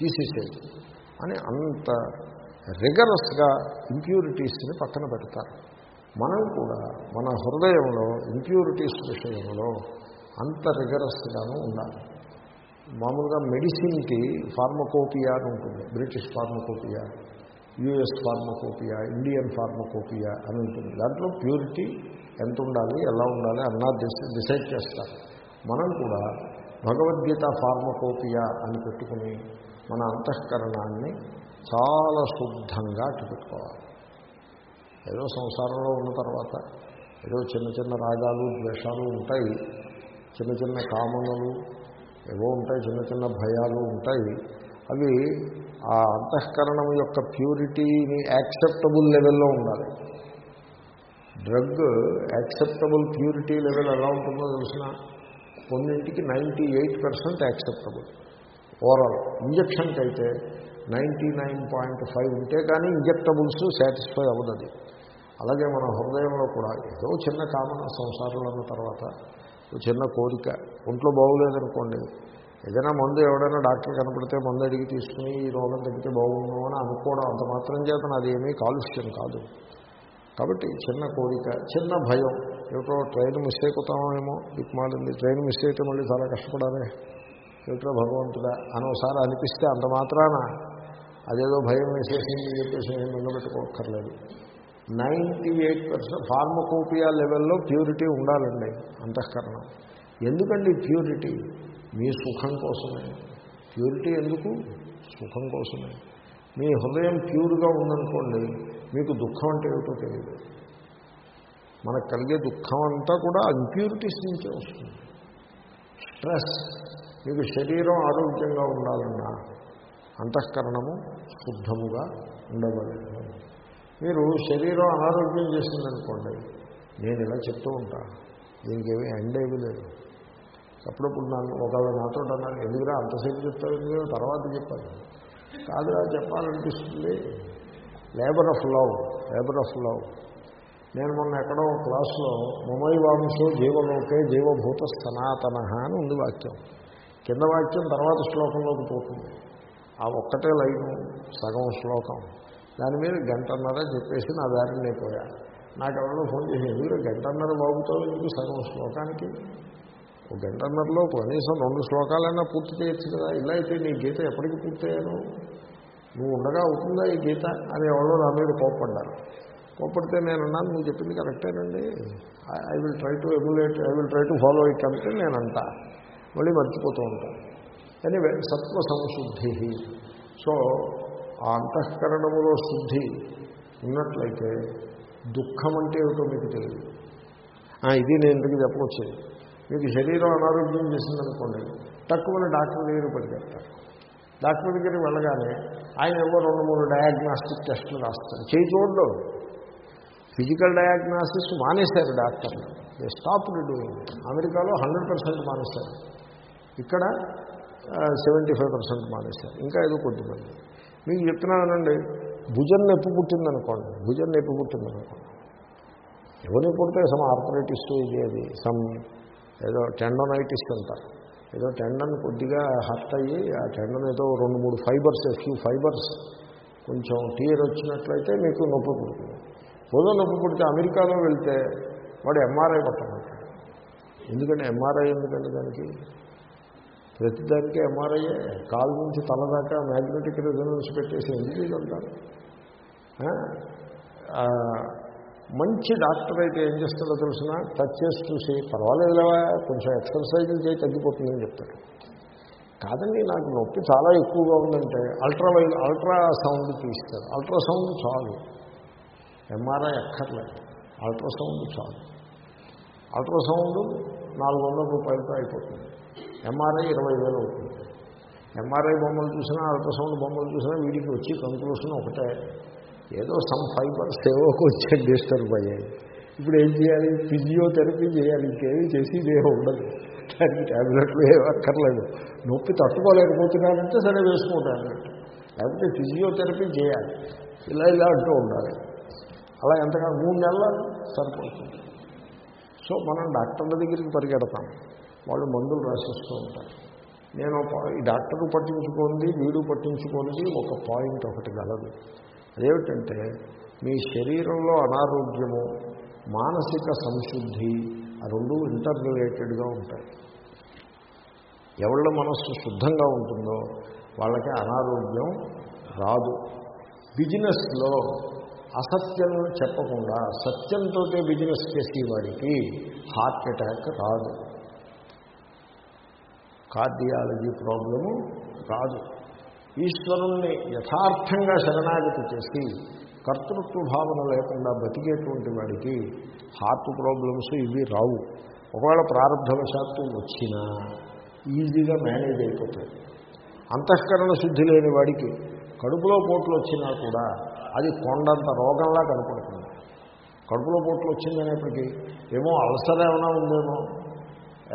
తీసేసేది అని అంత రిగరస్గా ఇంప్యూరిటీస్ని పక్కన పెడతారు. మనం కూడా మన హృదయంలో ఇంప్యూరిటీస్ విషయంలో అంత రిగరస్గాను ఉండాలి. మామూలుగా మెడిసిన్కి ఫార్మకోపియా అని ఉంటుంది. British pharmacopoeia US pharmacopoeia Indian pharmacopoeia అని ఉంటుంది. దాంట్లో ప్యూరిటీ ఎంత ఉండాలి ఎలా ఉండాలి అన్నా డిసైడ్ చేస్తారు. మనం కూడా భగవద్గీత ఫార్మకోపియా అని పెట్టుకుని మన అంతఃకరణాన్ని చాలా శుద్ధంగా అటుపెట్టుకోవాలి ఏదో సంసారంలో ఉన్న తర్వాత ఏదో చిన్న చిన్న రాగాలు ద్వేషాలు ఉంటాయి. చిన్న చిన్న కామనలు ఏవో ఉంటాయి చిన్న చిన్న భయాలు ఉంటాయి. అవి ఆ అంతఃకరణం యొక్క ప్యూరిటీని యాక్సెప్టబుల్ లెవెల్లో ఉండాలి. డ్రగ్ యాక్సెప్టబుల్ ప్యూరిటీ లెవెల్ ఎలా ఉంటుందో తెలిసిన కొన్నింటికి ninety eight percent acceptable. Overall ఇంజక్షన్కి అయితే నైంటీ నైన్ పాయింట్ ఫైవ్ ఉంటే కానీ ఇంజెక్టబుల్స్ సాటిస్ఫై అవ్వదు అలాగే మన హృదయంలో కూడా ఏదో చిన్న కామన సంసారంలో తర్వాత చిన్న కోరిక. ఒంట్లో బాగోలేదనుకోండి. ఏదైనా మందు ఎవడైనా డాక్టర్ కనపడితే మందు అడిగి తీసుకుని ఈ రోగం తగ్గితే బాగుండు అని అనుకోవడం అంత మాత్రం చేత అది ఏమీ కాలుష్యం కాదు. కాబట్టి చిన్న కోరిక చిన్న భయం. ఏమిటో ట్రైన్ మిస్ అయిపోతామేమో? దిక్మాలింది ట్రైన్ మిస్ అయితే మళ్ళీ చాలా కష్టపడాలి. ఏమిటో భగవంతుడా? అని ఒకసారి అనిపిస్తే అంత మాత్రాన అదేదో భయం వేసేసింది చెప్పేసి ఏం నిలబెట్టుకోక్కర్లేదు. నైంటీ ఎయిట్ పర్సెంట్ ఫార్మకోపియా లెవెల్లో ప్యూరిటీ ఉండాలండి అంతఃకరణం. ఎందుకండి ప్యూరిటీ? మీ సుఖం కోసమే. ప్యూరిటీ ఎందుకు? సుఖం కోసమే. మీ హృదయం ప్యూర్గా ఉందనుకోండి మీకు దుఃఖం అంటే ఏమిటో తెలియదు. మనకు కలిగే దుఃఖం అంతా కూడా ఇంప్యూరిటీస్ నుంచే వస్తుంది. స్ట్రెస్ మీకు శరీరం ఆరోగ్యంగా ఉండాలన్నా అంతఃకరణము శుద్ధముగా ఉండవలేదు మీరు శరీరం అనారోగ్యం చేసిందనుకోండి నేను ఇలా చెప్తూ ఉంటాను దీనికి ఏమీ ఎండ్ ఏమీ లేదు. అప్పుడప్పుడు నన్ను ఒకవేళ నాతో అన్నాను ఎందుకురా అంతసేపు చెప్తావు ఎందుకు తర్వాత చెప్పాను కాదురా చెప్పాలనిపిస్తుంది. Labour of love labour of love నేను మొన్న ఎక్కడో క్లాస్లో మమై వాంశో జీవలోకే జీవభూత సనాతన అని ఉంది వాక్యం. కింద వాక్యం తర్వాత శ్లోకంలోకి పోతుంది. ఆ ఒక్కటే లైను సగం శ్లోకం. దాని మీద గంటన్నర చెప్పేసి నా దారిని అయిపోయా నాకు ఎవరో ఫోన్ చేసి మీరు గంటన్నర బాగుతావు ఎందుకు సగం శ్లోకానికి? ఒక గంటన్నరలో కనీసం రెండు శ్లోకాలైనా పూర్తి చేయొచ్చు కదా ఇలా అయితే నీ గీత ఎప్పటికి పూర్తయ్యాను నువ్వు ఉండగా అవుతుందా ఈ గీత? అని ఎవరో నా మీద కోప్పడ్డారు. కోప్పడితే నేను అన్నాను నువ్వు చెప్పింది కరెక్టేనండి I will try to emulate I will try to follow it అంటే నేను అంటా మళ్ళీ మర్చిపోతూ ఉంటాను. కానీ సత్వ సంశుద్ధి సో ఆ అంతఃకరణములో శుద్ధి ఉన్నట్లయితే దుఃఖం అంటే ఏమిటో మీకు తెలియదు. ఇది నేను ఇంటికి చెప్పవచ్చేది మీకు శరీరం అనారోగ్యం చేసిందనుకోండి తక్కువ డాక్టర్ దగ్గర పరిగెడతారు డాక్టర్ దగ్గరికి వెళ్ళగానే ఆయన ఏవో రెండు మూడు డయాగ్నాస్టిక్ టెస్టులు రాస్తారు. చేయి చూడడు ఫిజికల్ డయాగ్నాస్టిక్స్ మానేశారు డాక్టర్లు స్టాప్ డూయింగ్ అమెరికాలో హండ్రెడ్ పర్సెంట్ మానేశారు. ఇక్కడ సెవెంటీ ఫైవ్ పర్సెంట్ మానేశారు. ఇంకా ఏదో కొద్దిమంది మీకు చెప్తున్నానండి. భుజం నొప్పి పుట్టిందనుకోండి. భుజం నొప్పి పుట్టిందనుకోండి. ఎవరిని పుడితే సమ్ ఆర్థరైటిస్ ఇది సమ్ ఏదో టెండోనైటిస్ అంటారు. ఏదో టెండన్ కొద్దిగా హర్ట్ అయ్యి ఆ టెండన్ ఏదో రెండు మూడు ఫైబర్స్ ఫ్యూ ఫైబర్స్ కొంచెం టీయర్ వచ్చినట్లయితే మీకు నొప్పి పుడుతుంది. భుజం నొప్పి పుడితే అమెరికాలో వెళ్తే వాడు ఎంఆర్ఐ పట్టమంటాడు ఎందుకంటే ఎంఆర్ఐ ఎందుకంటే దానికి? ప్రతిదానికి ఎంఆర్ఐయే కాలు నుంచి తల దాకా మ్యాగ్నెటిక్ రెజనెన్స్ పెట్టేసి ఎందుకు ఇదంటారు మంచి డాక్టర్ అయితే ఏం చేస్తాడో తెలిసిన? టచ్ చేసి చూసి పర్వాలేదులేవా కొంచెం ఎక్సర్సైజులు చేయి తగ్గిపోతుందని చెప్తాడు. కాదండి నాకు నొప్పి చాలా ఎక్కువగా ఉందంటే అల్ట్రా వైల్ అల్ట్రా సౌండ్ తీస్తారు. అల్ట్రా సౌండ్ చాలు. ఎంఆర్ఐ అక్కర్లేదు. అల్ట్రాసౌండ్ చాలు. అల్ట్రాసౌండ్ నాలుగు వందల రూపాయలతో అయిపోతుంది. ఎంఆర్ఐ ఇరవై వేలు అవుతుంది. ఎంఆర్ఐ బొమ్మలు చూసినా అల్ట్రాసౌండ్ బొమ్మలు చూసినా వీడికి వచ్చి కంక్లూషన్ ఒకటే. ఏదో సమ్ ఫైబర్స్ ఏవో వచ్చే డిస్టర్బ్ అయ్యాయి ఇప్పుడు ఏం చేయాలి? ఫిజియోథెరపీ చేయాలి. ఇంకేమీ చేసి ఇదేమో ఉండదు. దానికి ట్యాబ్లెట్లు ఏమి అక్కర్లేదు. నొప్పి తట్టుకోలేకపోతున్నానంటే సరే వేసుకుంటాను లేకపోతే ఫిజియోథెరపీ చేయాలి. ఇలా ఇలా అంటూ ఉండాలి. అలా ఎంతగా మూడు నెలలు సరిపోతుంది. సో మనం డాక్టర్ల దగ్గరికి పరిగెడతాం. వాళ్ళు మందులు రాసిస్తూ ఉంటారు. నేను ఈ డాక్టర్ పట్టించుకోండి వీడు పట్టించుకోండి ఒక పాయింట్ ఒకటి గలదు. అదేమిటంటే మీ శరీరంలో అనారోగ్యము మానసిక సంశుద్ధి ఆ రెండు ఇంటర్ రిలేటెడ్గా ఉంటాయి. ఎవళ్ళ మనస్సు శుద్ధంగా ఉంటుందో వాళ్ళకి అనారోగ్యం రాదు. బిజినెస్లో అసత్యం చెప్పకుండా సత్యంతో బిజినెస్ చేసేవాడికి హార్ట్ అటాక్ రాదు. కార్డియాలజీ ప్రాబ్లము రాదు. ఈశ్వరుణ్ణి యథార్థంగా శరణాగతి చేసి కర్తృత్వ భావన లేకుండా బతికేటువంటి వాడికి హార్ట్ ప్రాబ్లమ్స్ ఇవి రావు. ఒకవేళ ప్రారంభవశాత్తు వచ్చినా ఈజీగా మేనేజ్ అయిపోతాయి. అంతఃకరణ శుద్ధి లేని వాడికి కడుపులో పోట్లు వచ్చినా కూడా అది కొండంత రోగంలా కనపడుతుంది. కడుపులో పోట్లు వచ్చిందనేప్పటికీ ఏమో అల్సర్ ఏమైనా ఉందేమో?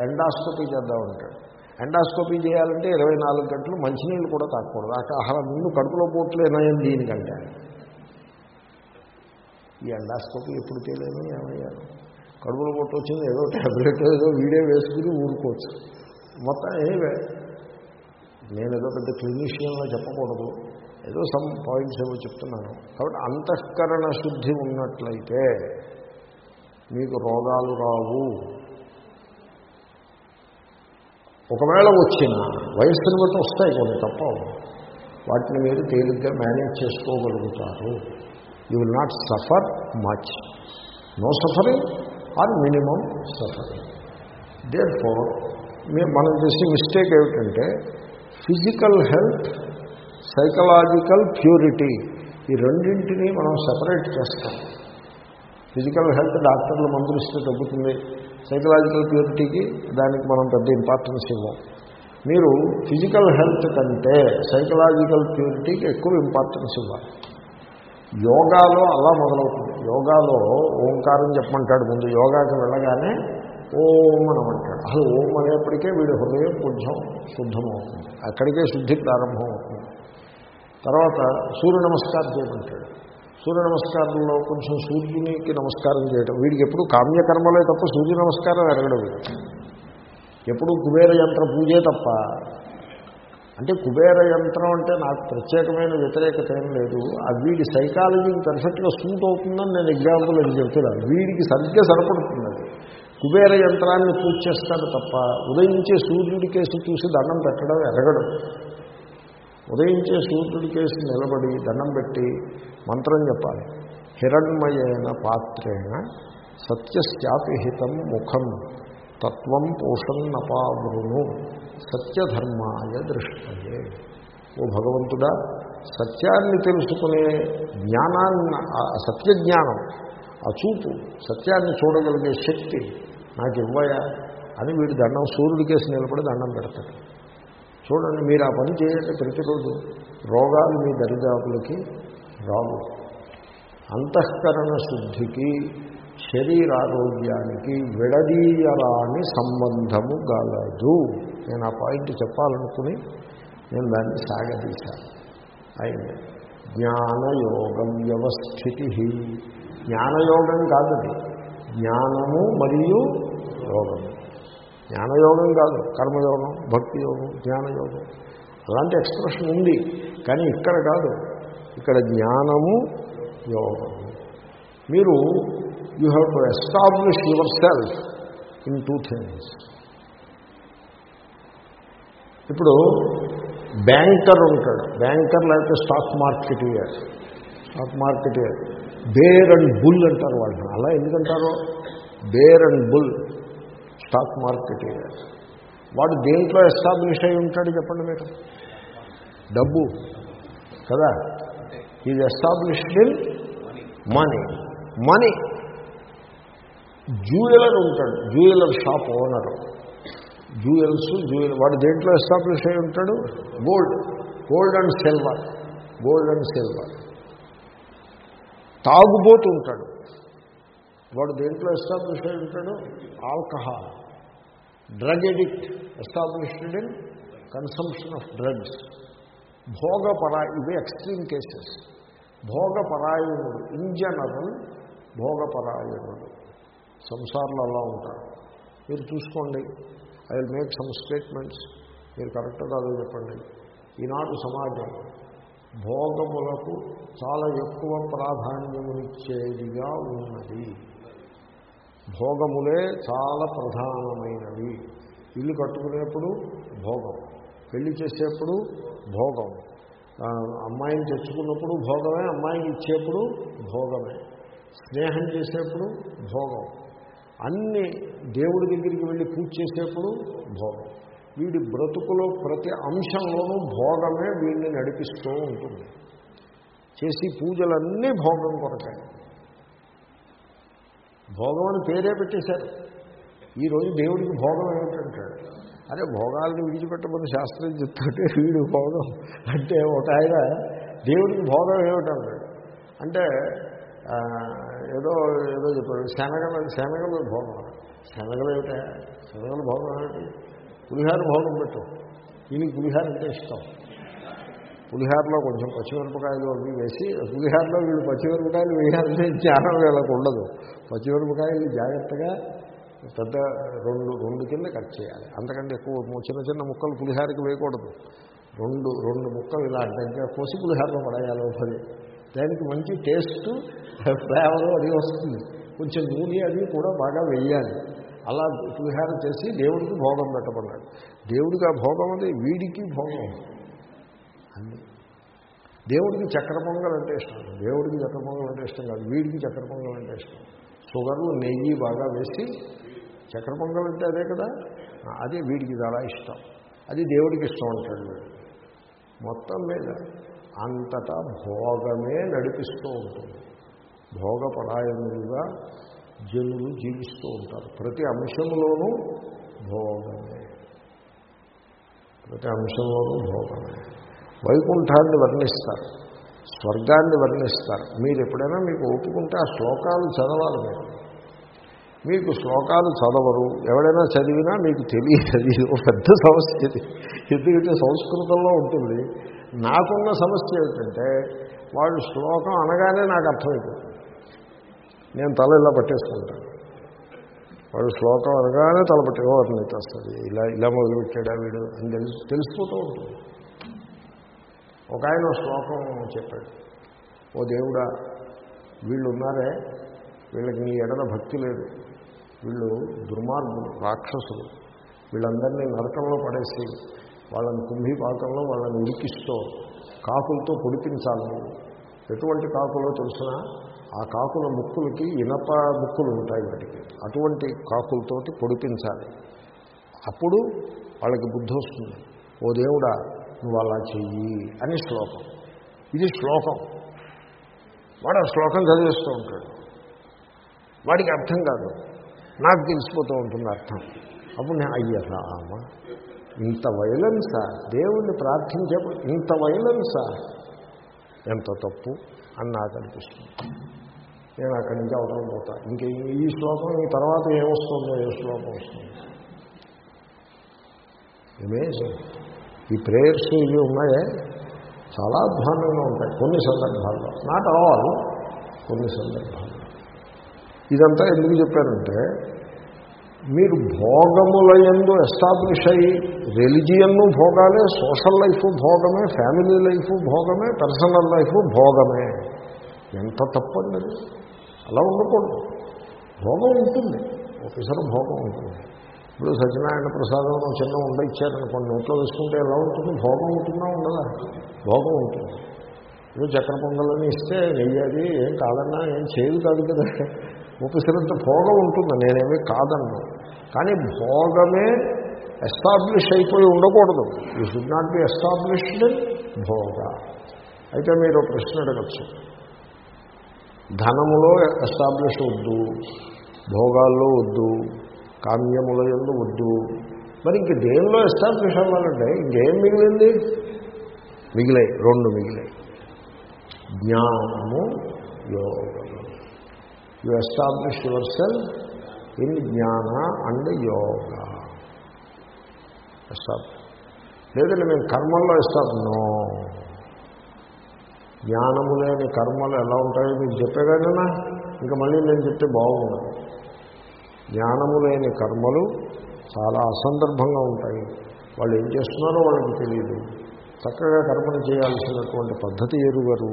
ఎండాస్కోపీ చేద్దామంటాడు ఎండాస్కోపీ చేయాలంటే ఇరవై నాలుగు గంటలు మంచినీళ్ళు కూడా తాకూడదు అక్కడ అసలు ముందు కడుపులో పోట్లేనాయని దీనికంటే. ఈ ఎండాస్కోపీ ఎప్పుడు చేయలేదు ఏమయ్యారు కడుపులో పొట్టు వచ్చింది ఏదో ట్యాబ్లెట్ ఏదో వీడియో వేసుకుని ఊరుకోవచ్చు. మొత్తం ఏవే? నేను ఏదో పెద్ద క్లినిషియన్లో చెప్పకూడదు. ఏదో సమ్ పాయింట్స్ ఏమో చెప్తున్నాను. కాబట్టి అంతఃకరణ శుద్ధి ఉన్నట్లయితే మీకు రోగాలు రావు. ఒకవేళ వచ్చిన వయస్సును బట్టి వస్తాయి కొన్ని తప్ప వాటిని మీరు తేలిగ్గా మేనేజ్ చేసుకోగలుగుతారు. You will not suffer much no suffering or minimum suffering therefore మనం చేసే మిస్టేక్ ఏమిటంటే ఫిజికల్ హెల్త్ సైకలాజికల్ ప్యూరిటీ ఈ రెండింటినీ మనం సపరేట్ చేస్తాం. ఫిజికల్ హెల్త్ డాక్టర్లు మందులు ఇస్తే తగ్గుతుంది. సైకలాజికల్ ప్యూరిటీకి దానికి మనం పెద్ద ఇంపార్టెన్స్ ఇవ్వం. మీరు ఫిజికల్ హెల్త్ కంటే సైకలాజికల్ ప్యూరిటీకి ఎక్కువ ఇంపార్టెన్స్ ఇవ్వాలి. యోగాలో అలా మొదలవుతుంది. యోగాలో ఓంకారం చెప్పమంటాడు. ముందు యోగాకి వెళ్ళగానే ఓం అని అంటాడు. అసలు ఓం అనేప్పటికే వీడి హృదయం కొంచెం శుద్ధమవుతుంది. అక్కడికే శుద్ధి ప్రారంభం అవుతుంది తర్వాత సూర్య నమస్కారం చేయమంటాడు. సూర్య నమస్కారంలో కొంచెం సూర్యునికి నమస్కారం చేయడం వీడికి ఎప్పుడు కామ్యకర్మలే తప్ప సూర్య నమస్కారం ఎరగడం ఎప్పుడు కుబేర యంత్ర పూజే తప్ప. అంటే కుబేర యంత్రం అంటే నాకు ప్రత్యేకమైన వ్యతిరేకత ఏం లేదు. ఆ వీడి సైకాలజీకి పర్ఫెక్ట్గా సూట్ అవుతుందని నేను ఎగ్జాంపుల్ అని చెప్తున్నాను వీడికి సరిగ్గా సరిపడుతుంది అది. కుబేర యంత్రాన్ని పూజ చేస్తాడు తప్ప ఉదయించే సూర్యుడి కేసు చూసి దండం పెట్టడం ఎరగడం. ఉదయించే సూర్యుడి కేసు నిలబడి దండం పెట్టి మంత్రం చెప్పాలి. హిరణ్మయైన పాత్రేణ సత్యశాపిహితం ముఖం తత్వం పోషన్నపావృను సత్యధర్మాయ దృష్టయే. ఓ భగవంతుడా సత్యాన్ని తెలుసుకునే జ్ఞానాన్ని సత్యజ్ఞానం ఆ చూపు సత్యాన్ని చూడగలిగే శక్తి నాకు ఇవ్వయా అని వీడు దండం సూర్యుడికేసి నిలబడి దండం పెడతాడు. చూడండి మీరు ఆ పని చేయండి ప్రతిరోజు రోగాలు మీ దరిదాపులకి రావు. అంతఃకరణ శుద్ధికి శరీరారోగ్యానికి విడదీయరాని సంబంధము గలదు. నేను ఆ పాయింట్ చెప్పాలనుకుని నేను దాన్ని సాగదీశాను. అయింది. జ్ఞానయోగం వ్యవస్థితి. జ్ఞానయోగం కాదది జ్ఞానము మరియు యోగము. జ్ఞానయోగం కాదు కర్మయోగం భక్తి యోగం జ్ఞానయోగం. అలాంటి ఎక్స్ప్రెషన్ ఉంది కానీ ఇక్కడ కాదు. ఇక్కడ జ్ఞానము యోగము. మీరు you have to establish yourself in two things ఇప్పుడు బ్యాంకర్ ఉంటాడు. బ్యాంకర్ లేకపోతే stock market year stock market year bear and bull అంటారు వాళ్ళని. అలా ఎందుకంటారు? Bear and bull stock market వాడు దేంట్లో ఎస్టాబ్లిష్ అయి ఉంటాడు చెప్పండి మీరు? డబ్బు. కదా? ఇది established in money money jeweller ఉంటాడు. Jeweller shop owner jewels jewel వాడు దేంట్లో ఎస్టాబ్లిష్ అయి ఉంటాడు? Gold gold and silver gold and silver తాగుబోతు ఉంటాడు. వాడు దేంట్లో ఎస్టాబ్లిష్ అయి ఉంటాడు? Alcohol drug addict established in consumption of drugs భోగపరా ఇవే ఎక్స్ట్రీమ్ కేసెస్ భోగపరాయణుడు ఇన్ జనరల్ భోగపరాయణుడు సంసారంలో అలా ఉంటారు మీరు చూసుకోండి I will make some statements మీరు కరెక్ట్ కాదు చెప్పండి ఈనాడు సమాజం భోగములకు చాలా ఎక్కువ ప్రాధాన్యమునిచ్చేదిగా ఉన్నది భోగములే చాలా ప్రధానమైనవి. ఇల్లు కట్టుకునేప్పుడు భోగం పెళ్ళి చేసేప్పుడు భోగం. అమ్మాయిని తెచ్చుకున్నప్పుడు భోగమే అమ్మాయిని ఇచ్చేప్పుడు భోగమే. స్నేహం చేసేప్పుడు భోగం. అన్ని దేవుడి దగ్గరికి వెళ్ళి పూజ చేసేప్పుడు భోగం. వీడి బ్రతుకులో ప్రతి అంశంలోనూ భోగమే వీడిని నడిపిస్తూ ఉంటుంది. చేసి పూజలన్నీ భోగం కొరకాయి. భోగం అని పేరే పెట్టేశారు. ఈరోజు దేవుడికి భోగం ఏమిటంటాడు? అరే భోగాల్ని విడిచిపెట్టమని శాస్త్రం చెప్తుంటే వీడు భోగం అంటే ఒక ఆయన దేవుడికి భోగం ఏమిటన్నాడు అంటే ఏదో ఏదో చెప్పాడు శనగలు శనగలు భోగం. శనగలు ఏమిటా? శనగలు భోగం ఏమిటి? పులిహార భోగం పెట్టు. దీనికి పులిహార అంటే ఇష్టం. పులిహారలో కొంచెం పచ్చిమిరపకాయలు అవి వేసి పులిహారలో వీళ్ళు పచ్చిమిరపకాయలు వేయాలంటే జ్ఞానం వీళ్ళకు ఉండదు. పచ్చిమిరపకాయలు జాగ్రత్తగా పెద్ద రెండు రెండు కింద కట్ చేయాలి. అంతకంటే ఎక్కువ చిన్న చిన్న ముక్కలు పులిహారకి వేయకూడదు. రెండు రెండు ముక్కలు ఇలా దగ్గర కోసి పులిహారలో పడేయాలి పది దానికి మంచి టేస్ట్ ఫ్లేవర్ అది వస్తుంది. కొంచెం నూనె అది కూడా బాగా వెయ్యాలి అలా పులిహార చేసి దేవుడికి భోగం పెట్టమన్నాడు. దేవుడికి ఆ భోగం అది వీడికి భోగం. దేవుడికి చక్కెర పొంగల్ అంటే ఇష్టం. దేవుడికి చక్కెర పొంగల్ అంటే ఇష్టం కాదు. వీడికి చక్కెర పొంగల్ అంటే ఇష్టం. షుగర్లు నెయ్యి బాగా వేసి చక్కెర పొంగల్ అంటే అదే కదా? అదే వీడికి చాలా ఇష్టం. అది దేవుడికి ఇష్టం అంటాడు వీడు. మొత్తం మీద అంతటా భోగమే నడిపిస్తూ ఉంటుంది. భోగపరాయణులుగా జనులు జీవిస్తూ ఉంటారు. ప్రతి అంశంలోనూ భోగమే. ప్రతి అంశంలోనూ భోగమే. వైకుంఠాన్ని వర్ణిస్తారు స్వర్గాన్ని వర్ణిస్తారు. మీరు ఎప్పుడైనా మీకు ఒప్పుకుంటే ఆ శ్లోకాలు చదవాలి మీరు. మీకు శ్లోకాలు చదవరు. ఎవడైనా చదివినా మీకు తెలియదు. ఒక పెద్ద సమస్య ఇది. ఎందుకంటే సంస్కృతంలో ఉంటుంది. నాకున్న సమస్య ఏమిటంటే వాళ్ళు శ్లోకం అనగానే నాకు అర్థమైపోతుంది. నేను తల ఇలా పట్టేసుకుంటాను వాడు శ్లోకం అనగానే తలపట్టి ఓ అర్థమైతే వస్తుంది ఇలా ఇలా మొదలుపెట్టాడా వీడు అని తెలిసి తెలిసిపోతూ ఉంటుంది. ఒక ఆయన శ్లోకం చెప్పాడు. ఓ దేవుడా వీళ్ళు ఉన్నారే వీళ్ళకి నీ ఎడల భక్తి లేదు. వీళ్ళు దుర్మార్గులు రాక్షసులు. వీళ్ళందరినీ నరకంలో పడేసి వాళ్ళని కుంభీపాకంలో వాళ్ళని ఉడికిస్తూ కాకులతో పొడిపించాలి ఎటువంటి కాకులో తెలిసిన? ఆ కాకుల ముక్కులకి ఇనప ముక్కులు ఉంటాయి వాటికి. అటువంటి కాకులతోటి పొడిపించాలి. అప్పుడు వాళ్ళకి బుద్ధి వస్తుంది. ఓ దేవుడా నువ్వు అలా చెయ్యి అని శ్లోకం. ఇది శ్లోకం. వాడు ఆ శ్లోకం చదివిస్తూ ఉంటాడు. వాడికి అర్థం కాదు. నాకు తెలిసిపోతూ ఉంటుంది అర్థం. అప్పుడు నేను అయ్యా రామ ఇంత వైలెన్సా దేవుణ్ణి ప్రార్థించేప్పుడు ఇంత వైలెన్సా ఎంత తప్పు అని నాకు అనిపిస్తుంది. నేను అక్కడి నుంచి అవసరం పోతా. ఇంక ఈ శ్లోకం ఈ తర్వాత ఏమొస్తుందో ఏ శ్లోకం వస్తుంది. అమేజింగ్ ఈ ప్రేయర్స్ ఇవి ఉన్నాయే చాలా అధ్వానంగా ఉంటాయి కొన్ని సందర్భాల్లో. నాట్ ఆల్ కొన్ని సందర్భాల్లో. ఇదంతా ఎందుకు చెప్పారంటే మీరు భోగముల ఎందు ఎస్టాబ్లిష్ అయ్యి రెలిజియన్ను భోగాలే సోషల్ లైఫ్ భోగమే ఫ్యామిలీ లైఫ్ భోగమే పర్సనల్ లైఫ్ భోగమే. ఎంత తప్పండి అలా ఉండకూడదు. భోగం ఉంటుంది ఒకసారి భోగం ఉంటుంది. ఇప్పుడు సత్యనారాయణ ప్రసాదం చిన్న ఉండ ఇచ్చారనుకోండి నోట్లో వేసుకుంటే ఎలా ఉంటుంది? భోగం ఉంటుందా ఉండదా? భోగం ఉంటుంది. ఇప్పుడు చక్ర పొంగలని ఇస్తే నెయ్యాది ఏం కాదన్నా ఏం చేయదు కాదు కదా. ఉపసరంత భోగం ఉంటుంది? నేనేమీ కాదన్నా. కానీ భోగమే ఎస్టాబ్లిష్ అయిపోయి ఉండకూడదు. You should not be established భోగ. అయితే మీరు ప్రశ్న అడగచ్చు. ధనములో ఎస్టాబ్లిష్ వద్దు భోగాల్లో వద్దు కామ్యముల ఎందు వద్దు. మరి ఇంక దేనిలో ఎస్టాబ్లిష్ అవ్వాలంటే ఇంకేం మిగిలింది? మిగిలాయి రెండు మిగిలాయి. జ్ఞానము యోగము. You establish yourself in జ్ఞాన అండ్ యోగ. ఎస్టాబ్లిష్ లేదండి మేము కర్మల్లో ఇస్తాను జ్ఞానము లేని కర్మలు ఎలా ఉంటాయో మీకు చెప్పేగానే ఇంకా మళ్ళీ నేను చెప్తే బాగుండదు. జ్ఞానము లేని కర్మలు చాలా అసందర్భంగా ఉంటాయి. వాళ్ళు ఏం చేస్తున్నారో వాళ్ళకి తెలియదు. చక్కగా కర్మను చేయాల్సినటువంటి పద్ధతి ఎరుగరు.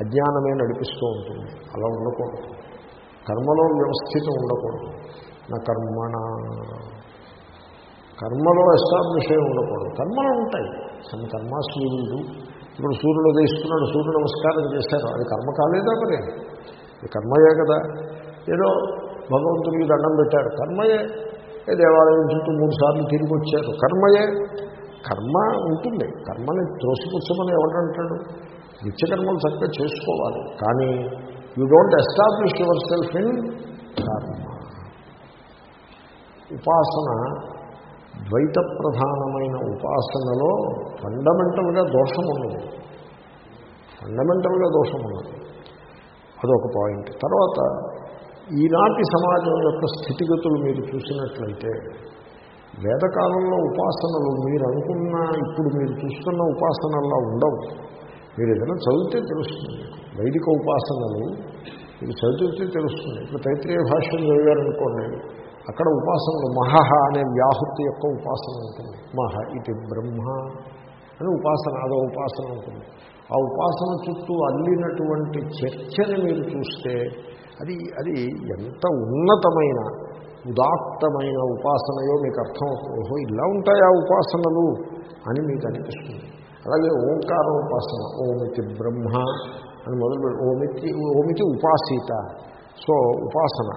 అజ్ఞానమే నడిపిస్తూ ఉంటుంది. అలా ఉండకూడదు. కర్మలో వ్యవస్థితం ఉండకూడదు. నా కర్మణ. కర్మలో ఎస్టాబ్లిష్ అయి ఉండకూడదు. కర్మలు ఉంటాయి. సమ్ కర్మాశ్వీయుడు ఇప్పుడు సూర్యుడు ఉదయిస్తున్నాడు సూర్యుడు నమస్కారం చేశారు. అది కర్మ కాలేదా మరి? ఇది కర్మయే కదా. ఏదో భగవంతుడికి దండం పెట్టారు. కర్మయే. దేవాలయం చుట్టూ మూడు సార్లు తిరిగి వచ్చారు. కర్మయే. కర్మ ఉంటుంది. కర్మని త్రోసిపుచ్చమని ఎవడంటాడు నిత్యకర్మలు చక్కగా చేసుకోవాలి. కానీ you don't establish yourself in కర్మ. ఉపాసన ద్వైత ప్రధానమైన ఉపాసనలో ఫండమెంటల్గా దోషం ఉన్నది ఫండమెంటల్గా దోషం ఉన్నది అదొక పాయింట్ తర్వాత ఈనాటి సమాజం యొక్క స్థితిగతులు మీరు చూసినట్లయితే వేదకాలంలో ఉపాసనలు మీరు అనుకున్న ఇప్పుడు మీరు చూస్తున్న ఉపాసనల్లా ఉండవు. మీరు ఏదైనా చదివితే తెలుస్తుంది వైదిక ఉపాసనలు మీరు చదివితే తెలుస్తుంది. ఇప్పుడు తైత్రీయ భాష్యం చదివారనుకోండి అక్కడ ఉపాసనలు మహహ అనే వ్యాహుతి యొక్క ఉపాసన ఉంటుంది. మహ ఇది బ్రహ్మ అని ఉపాసన అదో ఉపాసన ఉంటుంది. ఆ ఉపాసన చుట్టూ అల్లినటువంటి చర్చని మీరు చూస్తే అది అది ఎంత ఉన్నతమైన ఉదాత్తమైన ఉపాసనయో మీకు అర్థం ఓహో ఇలా ఉంటాయి ఆ ఉపాసనలు? అని మీకు అనిపిస్తుంది. అలాగే ఓంకార ఉపాసన ఓమితి బ్రహ్మ అని మొదలు ఓమితి ఓమితి ఉపాసీత. సో ఉపాసన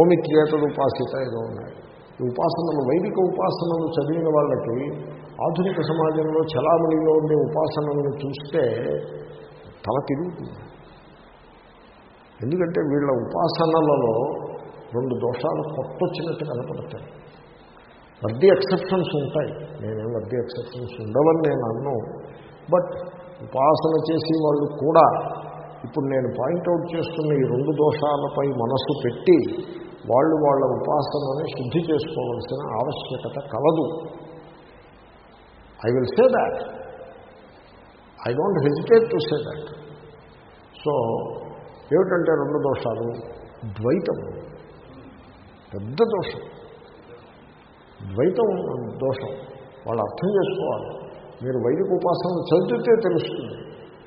ఓమిత్యేతడు ఉపాసిత ఏదో ఉన్నాయి. ఈ ఉపాసనలు వైదిక ఉపాసనలు చదివిన వాళ్ళకి ఆధునిక సమాజంలో చలామణిలో ఉండే ఉపాసనలను చూస్తే తల తిరుగుతుంది. ఎందుకంటే వీళ్ళ ఉపాసనలలో రెండు దోషాలు కొట్టొచ్చినట్టు కనపడతాయి. వర్ది ఎక్సెప్షన్స్ ఉంటాయి. నేనేం వర్ది ఎక్సెప్షన్స్ ఉండవని నేను అన్ను. బట్ ఉపాసన చేసి వాళ్ళు కూడా ఇప్పుడు నేను పాయింట్అవుట్ చేస్తున్న ఈ రెండు దోషాలపై మనస్సు పెట్టి వాళ్ళు వాళ్ళ ఉపాసనని శుద్ధి చేసుకోవాల్సిన ఆవశ్యకత కలదు. I will say that I don't hesitate to say that so ఏమిటంటే రెండు దోషాలు? ద్వైతం. పెద్ద దోషం. ద్వైతం దోషం. వాళ్ళు అర్థం చేసుకోవాలి. మీరు వైదిక ఉపాసన చదివితే తెలుస్తుంది.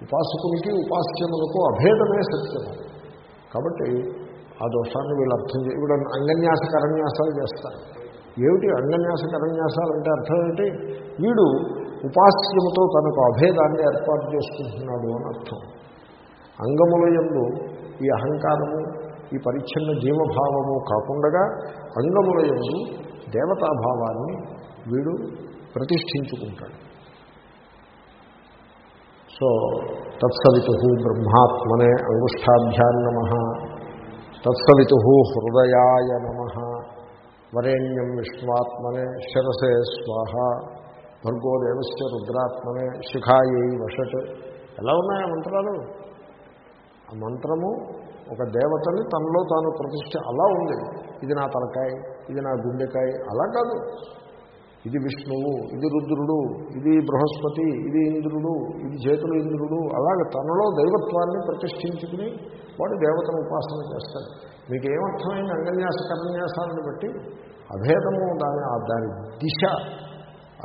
ఉపాసకునికి ఉపాస్యములకు అభేదమే సత్యం కాబట్టి ఆ దోషాన్ని వీళ్ళు అర్థం చే ఇప్పుడు అంగన్యాస కరన్యాసాలు చేస్తారు. ఏమిటి అంగన్యాస కరన్యాసాలు అంటే అర్థం ఏంటి వీడు ఉపాస్యముతో తనకు అభేదాన్ని ఏర్పాటు చేసుకుంటున్నాడు అని అర్థం. అంగముల ఎందు ఈ అహంకారము ఈ పరిచ్ఛిన్న జీవభావము కాకుండా అంగముల ఎందు దేవతాభావాన్ని వీడు ప్రతిష్ఠించుకుంటాడు. సో తత్సవితు బ్రహ్మాత్మనే అంగుష్టాభ్యాన్నమ తత్సవితు హృదయాయ నమ. వరేణ్యం విష్ణువాత్మనే శిరసే స్వాహ. భర్గోదేవస్య రుద్రాత్మనే శిఖాయై వషట్ ఎలా ఉన్నాయి ఆ మంత్రాలు? ఆ మంత్రము ఒక దేవతని తనలో తాను ప్రతిష్ట అలా ఉంది. ఇది నా తలకాయ ఇది నా గుండెకాయ. అలా కాదు. ఇది విష్ణువు ఇది రుద్రుడు ఇది బృహస్పతి ఇది ఇంద్రుడు ఇది చేతులు ఇంద్రుడు. అలాగే తనలో దైవత్వాన్ని ప్రతిష్ఠించుకుని వాడు దేవతను ఉపాసన చేస్తాడు. మీకు ఏమర్థమైంది అంగన్యాస కర్మన్యాసాలను బట్టి అభేదము దాని ఆ దాని దిశ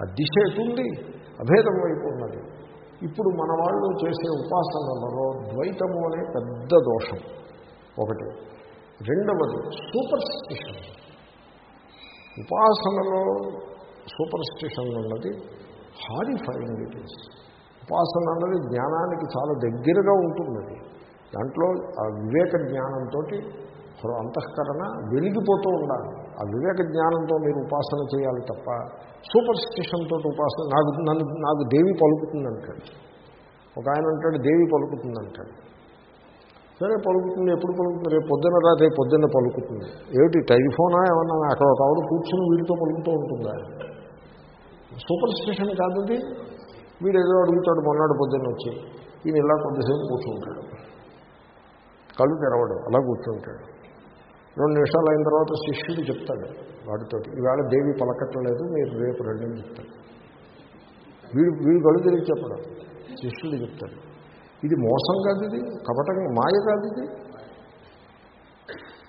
ఆ దిశ ఎటుంది? అభేదం వైపు ఉన్నది. ఇప్పుడు మన వాళ్ళు చేసే ఉపాసనలలో ద్వైతము అనే పెద్ద దోషం ఒకటి. రెండవది సూపర్ స్టిషన్ ఉపాసనలో సూపర్ స్టిషన్ ఉన్నది. హారిఫైయింగ్ ఇట్ ఈస్ ఉపాసన అన్నది జ్ఞానానికి చాలా దగ్గరగా ఉంటుంది దాంట్లో ఆ వివేక జ్ఞానంతో అంతఃకరణ వెలిగిపోతూ ఉండాలి. ఆ వివేక జ్ఞానంతో మీరు ఉపాసన చేయాలి తప్ప సూపర్ స్టిషన్ ఉపాసన నాకు నన్ను నాకు దేవి పలుకుతుందంటాడు. ఒక ఆయన అంటాడు దేవి పలుకుతుందంటాడు. సరే పలుకుతుంది ఎప్పుడు పలుకుతుంది? రేపు పొద్దున్న రా రేపు పొద్దున్న పలుకుతుంది. ఏమిటి టెలిఫోనా ఏమన్నా? అక్కడ ఒక ఆవిడ కూర్చుని వీడితో పలుకుతూ ఉంటుందా? సూపర్ స్టిషన్ కాదు ఇది వీడు ఏదో అడుగుతాడు మొన్నటి పొద్దున్న వచ్చి. ఈయన ఇలా కొద్దిసేపు కూర్చుంటాడు. కళ్ళు తెరవడు అలా కూర్చుంటాడు. రెండు నిమిషాలు అయిన తర్వాత శిష్యుడు చెప్తాడు వాడితో ఈవేళ దేవి పలకట్టలేదు మీరు రేపు రెండని చెప్తాడు. వీడు వీడు కళ్ళు తిరిగి చెప్పడం. శిష్యుడు చెప్తాడు ఇది మోసం కాదు ఇది కపటం మాయ కాదు ఇది.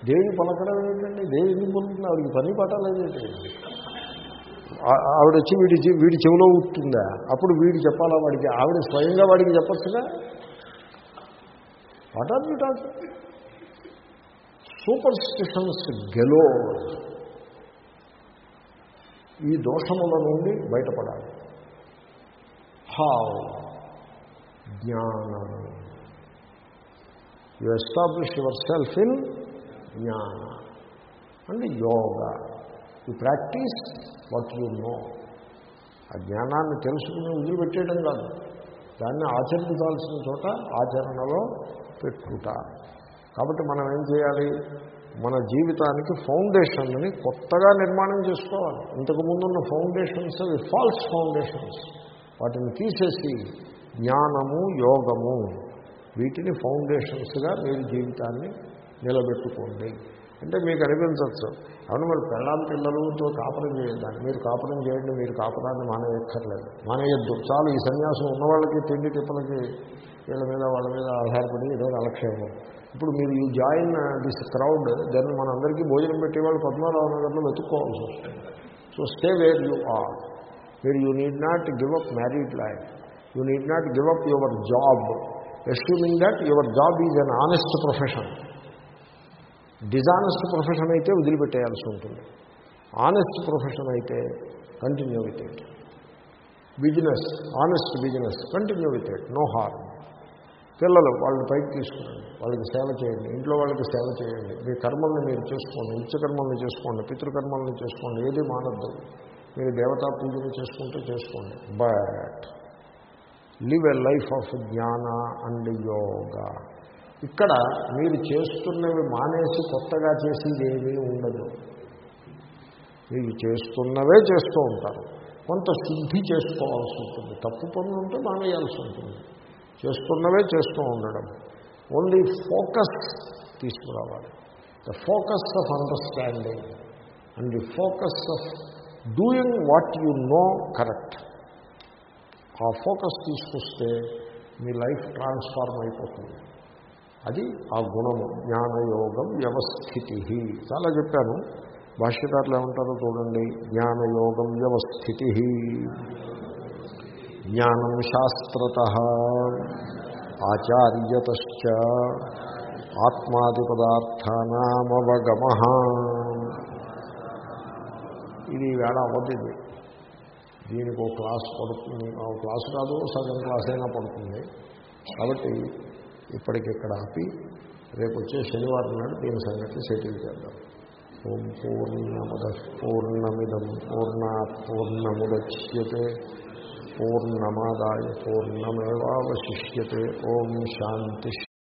దేవి పలకడం ఏంటండి? దేవి ఎందుకు పలుకుతుంది? ఆవిడికి పని పట్టలేదేంటి ఆవిడ వచ్చి వీడి వీడి చెవిలో ఉట్టుందా? అప్పుడు వీడు చెప్పాలా వాడికి? ఆవిడ స్వయంగా వాడికి చెప్పచ్చుగా? What are you talk superstitions గెలో ఈ దోషముల నుండి బయటపడాలి. హావ్ జ్ఞానం. You establish yourself in జ్ఞాన. And yoga you practise what you know. ఆ జ్ఞానాన్ని తెలుసుకుని వదిలిపెట్టేయడం కాదు. దాన్ని ఆచరించాల్సిన చోట ఆచరణలో పెట్టుట కాబట్టి మనం ఏం చేయాలి? మన జీవితానికి ఫౌండేషన్ని కొత్తగా నిర్మాణం చేసుకోవాలి. ఇంతకుముందు ఉన్న ఫౌండేషన్స్ అవి ఫాల్స్ ఫౌండేషన్స్. వాటిని తీసేసి జ్ఞానము యోగము వీటిని ఫౌండేషన్స్గా మీరు జీవితాన్ని నిలబెట్టుకోండి. అంటే మీకు అనిపించవచ్చు. అవును మరి పెళ్ళాం పిల్లలతో కాపురం చేయొద్దాన్ని మీరు కాపురం చేయండి మీరు కాపురాన్ని మానేయక్కర్లేదు. మానేయద్దు. చాలు ఈ సన్యాసం ఉన్న వాళ్ళకి తిండి తిప్పలకి వీళ్ళ మీద వాళ్ళ మీద ఆధారపడి ఏదో అలక్షేమం ఇప్పుడు మీరు you join this crowd then మనందరికీ భోజనం పెట్టేవాళ్ళు పద్మారావు నగర్లో వెతుక్కోవాల్సి వస్తుంది. So stay where you are. మీరు you need not give up married life. You need not give up your job. Assuming that your job is an honest profession. Dishonest profession అయితే వదిలిపెట్టేయాల్సి ఉంటుంది. ఆనెస్ట్ ప్రొఫెషన్ అయితే continue with it business honest business continue with it no harm పిల్లలు వాళ్ళని పైకి తీసుకురండి. వాళ్ళకి సేవ చేయండి. ఇంట్లో వాళ్ళకి సేవ చేయండి. మీ కర్మల్ని మీరు చేసుకోండి. నిత్యకర్మల్ని చేసుకోండి. పితృకర్మల్ని చేసుకోండి. ఏది మానద్దు. మీరు దేవతా పూజలు చేసుకుంటే చేసుకోండి. But live a life of జ్ఞాన అండ్ యోగా ఇక్కడ మీరు చేస్తున్నవి మానేసి కొత్తగా చేసేది ఏమీ ఉండదు. మీరు చేస్తున్నవే చేస్తూ ఉంటారు. కొంత శుద్ధి చేసుకోవాల్సి ఉంటుంది. తప్పు పనులు ఉంటే మానేయాల్సి ఉంటుంది. చేస్తున్నవే చేస్తూ ఉండడం. ఓన్లీ ఫోకస్ తీసుకురావాలి. The focus of understanding and the focus of doing what you know correct ఆ ఫోకస్ తీసుకొస్తే మీ లైఫ్ ట్రాన్స్ఫార్మ్ అయిపోతుంది. అది ఆ గుణము జ్ఞానయోగం వ్యవస్థితి. చాలా చెప్పాను. భాష్యకారులు ఏమంటారో చూడండి. జ్ఞానయోగం వ్యవస్థితి. జ్ఞానం శాస్త్రత. ఆచార్యత ఆత్మాదిపదార్థానామవగమ. ఇది వేళ అవ్వదు దీనికి ఒక క్లాస్ పడుతుంది. క్లాసు క్లాస్ కాదు సగం క్లాస్ అయినా పడుతుంది. కాబట్టి ఇప్పటికిక్కడ ఆపి రేపు వచ్చే శనివారం నాడు దీని సంగతి సెటిల్ చేద్దాం. ఓం పూర్ణముద పూర్ణమిదం పూర్ణ పూర్ణముద్యతే పూర్ణమాదాయ పూర్ణమేవాశిష్యతే ఓం శాంతి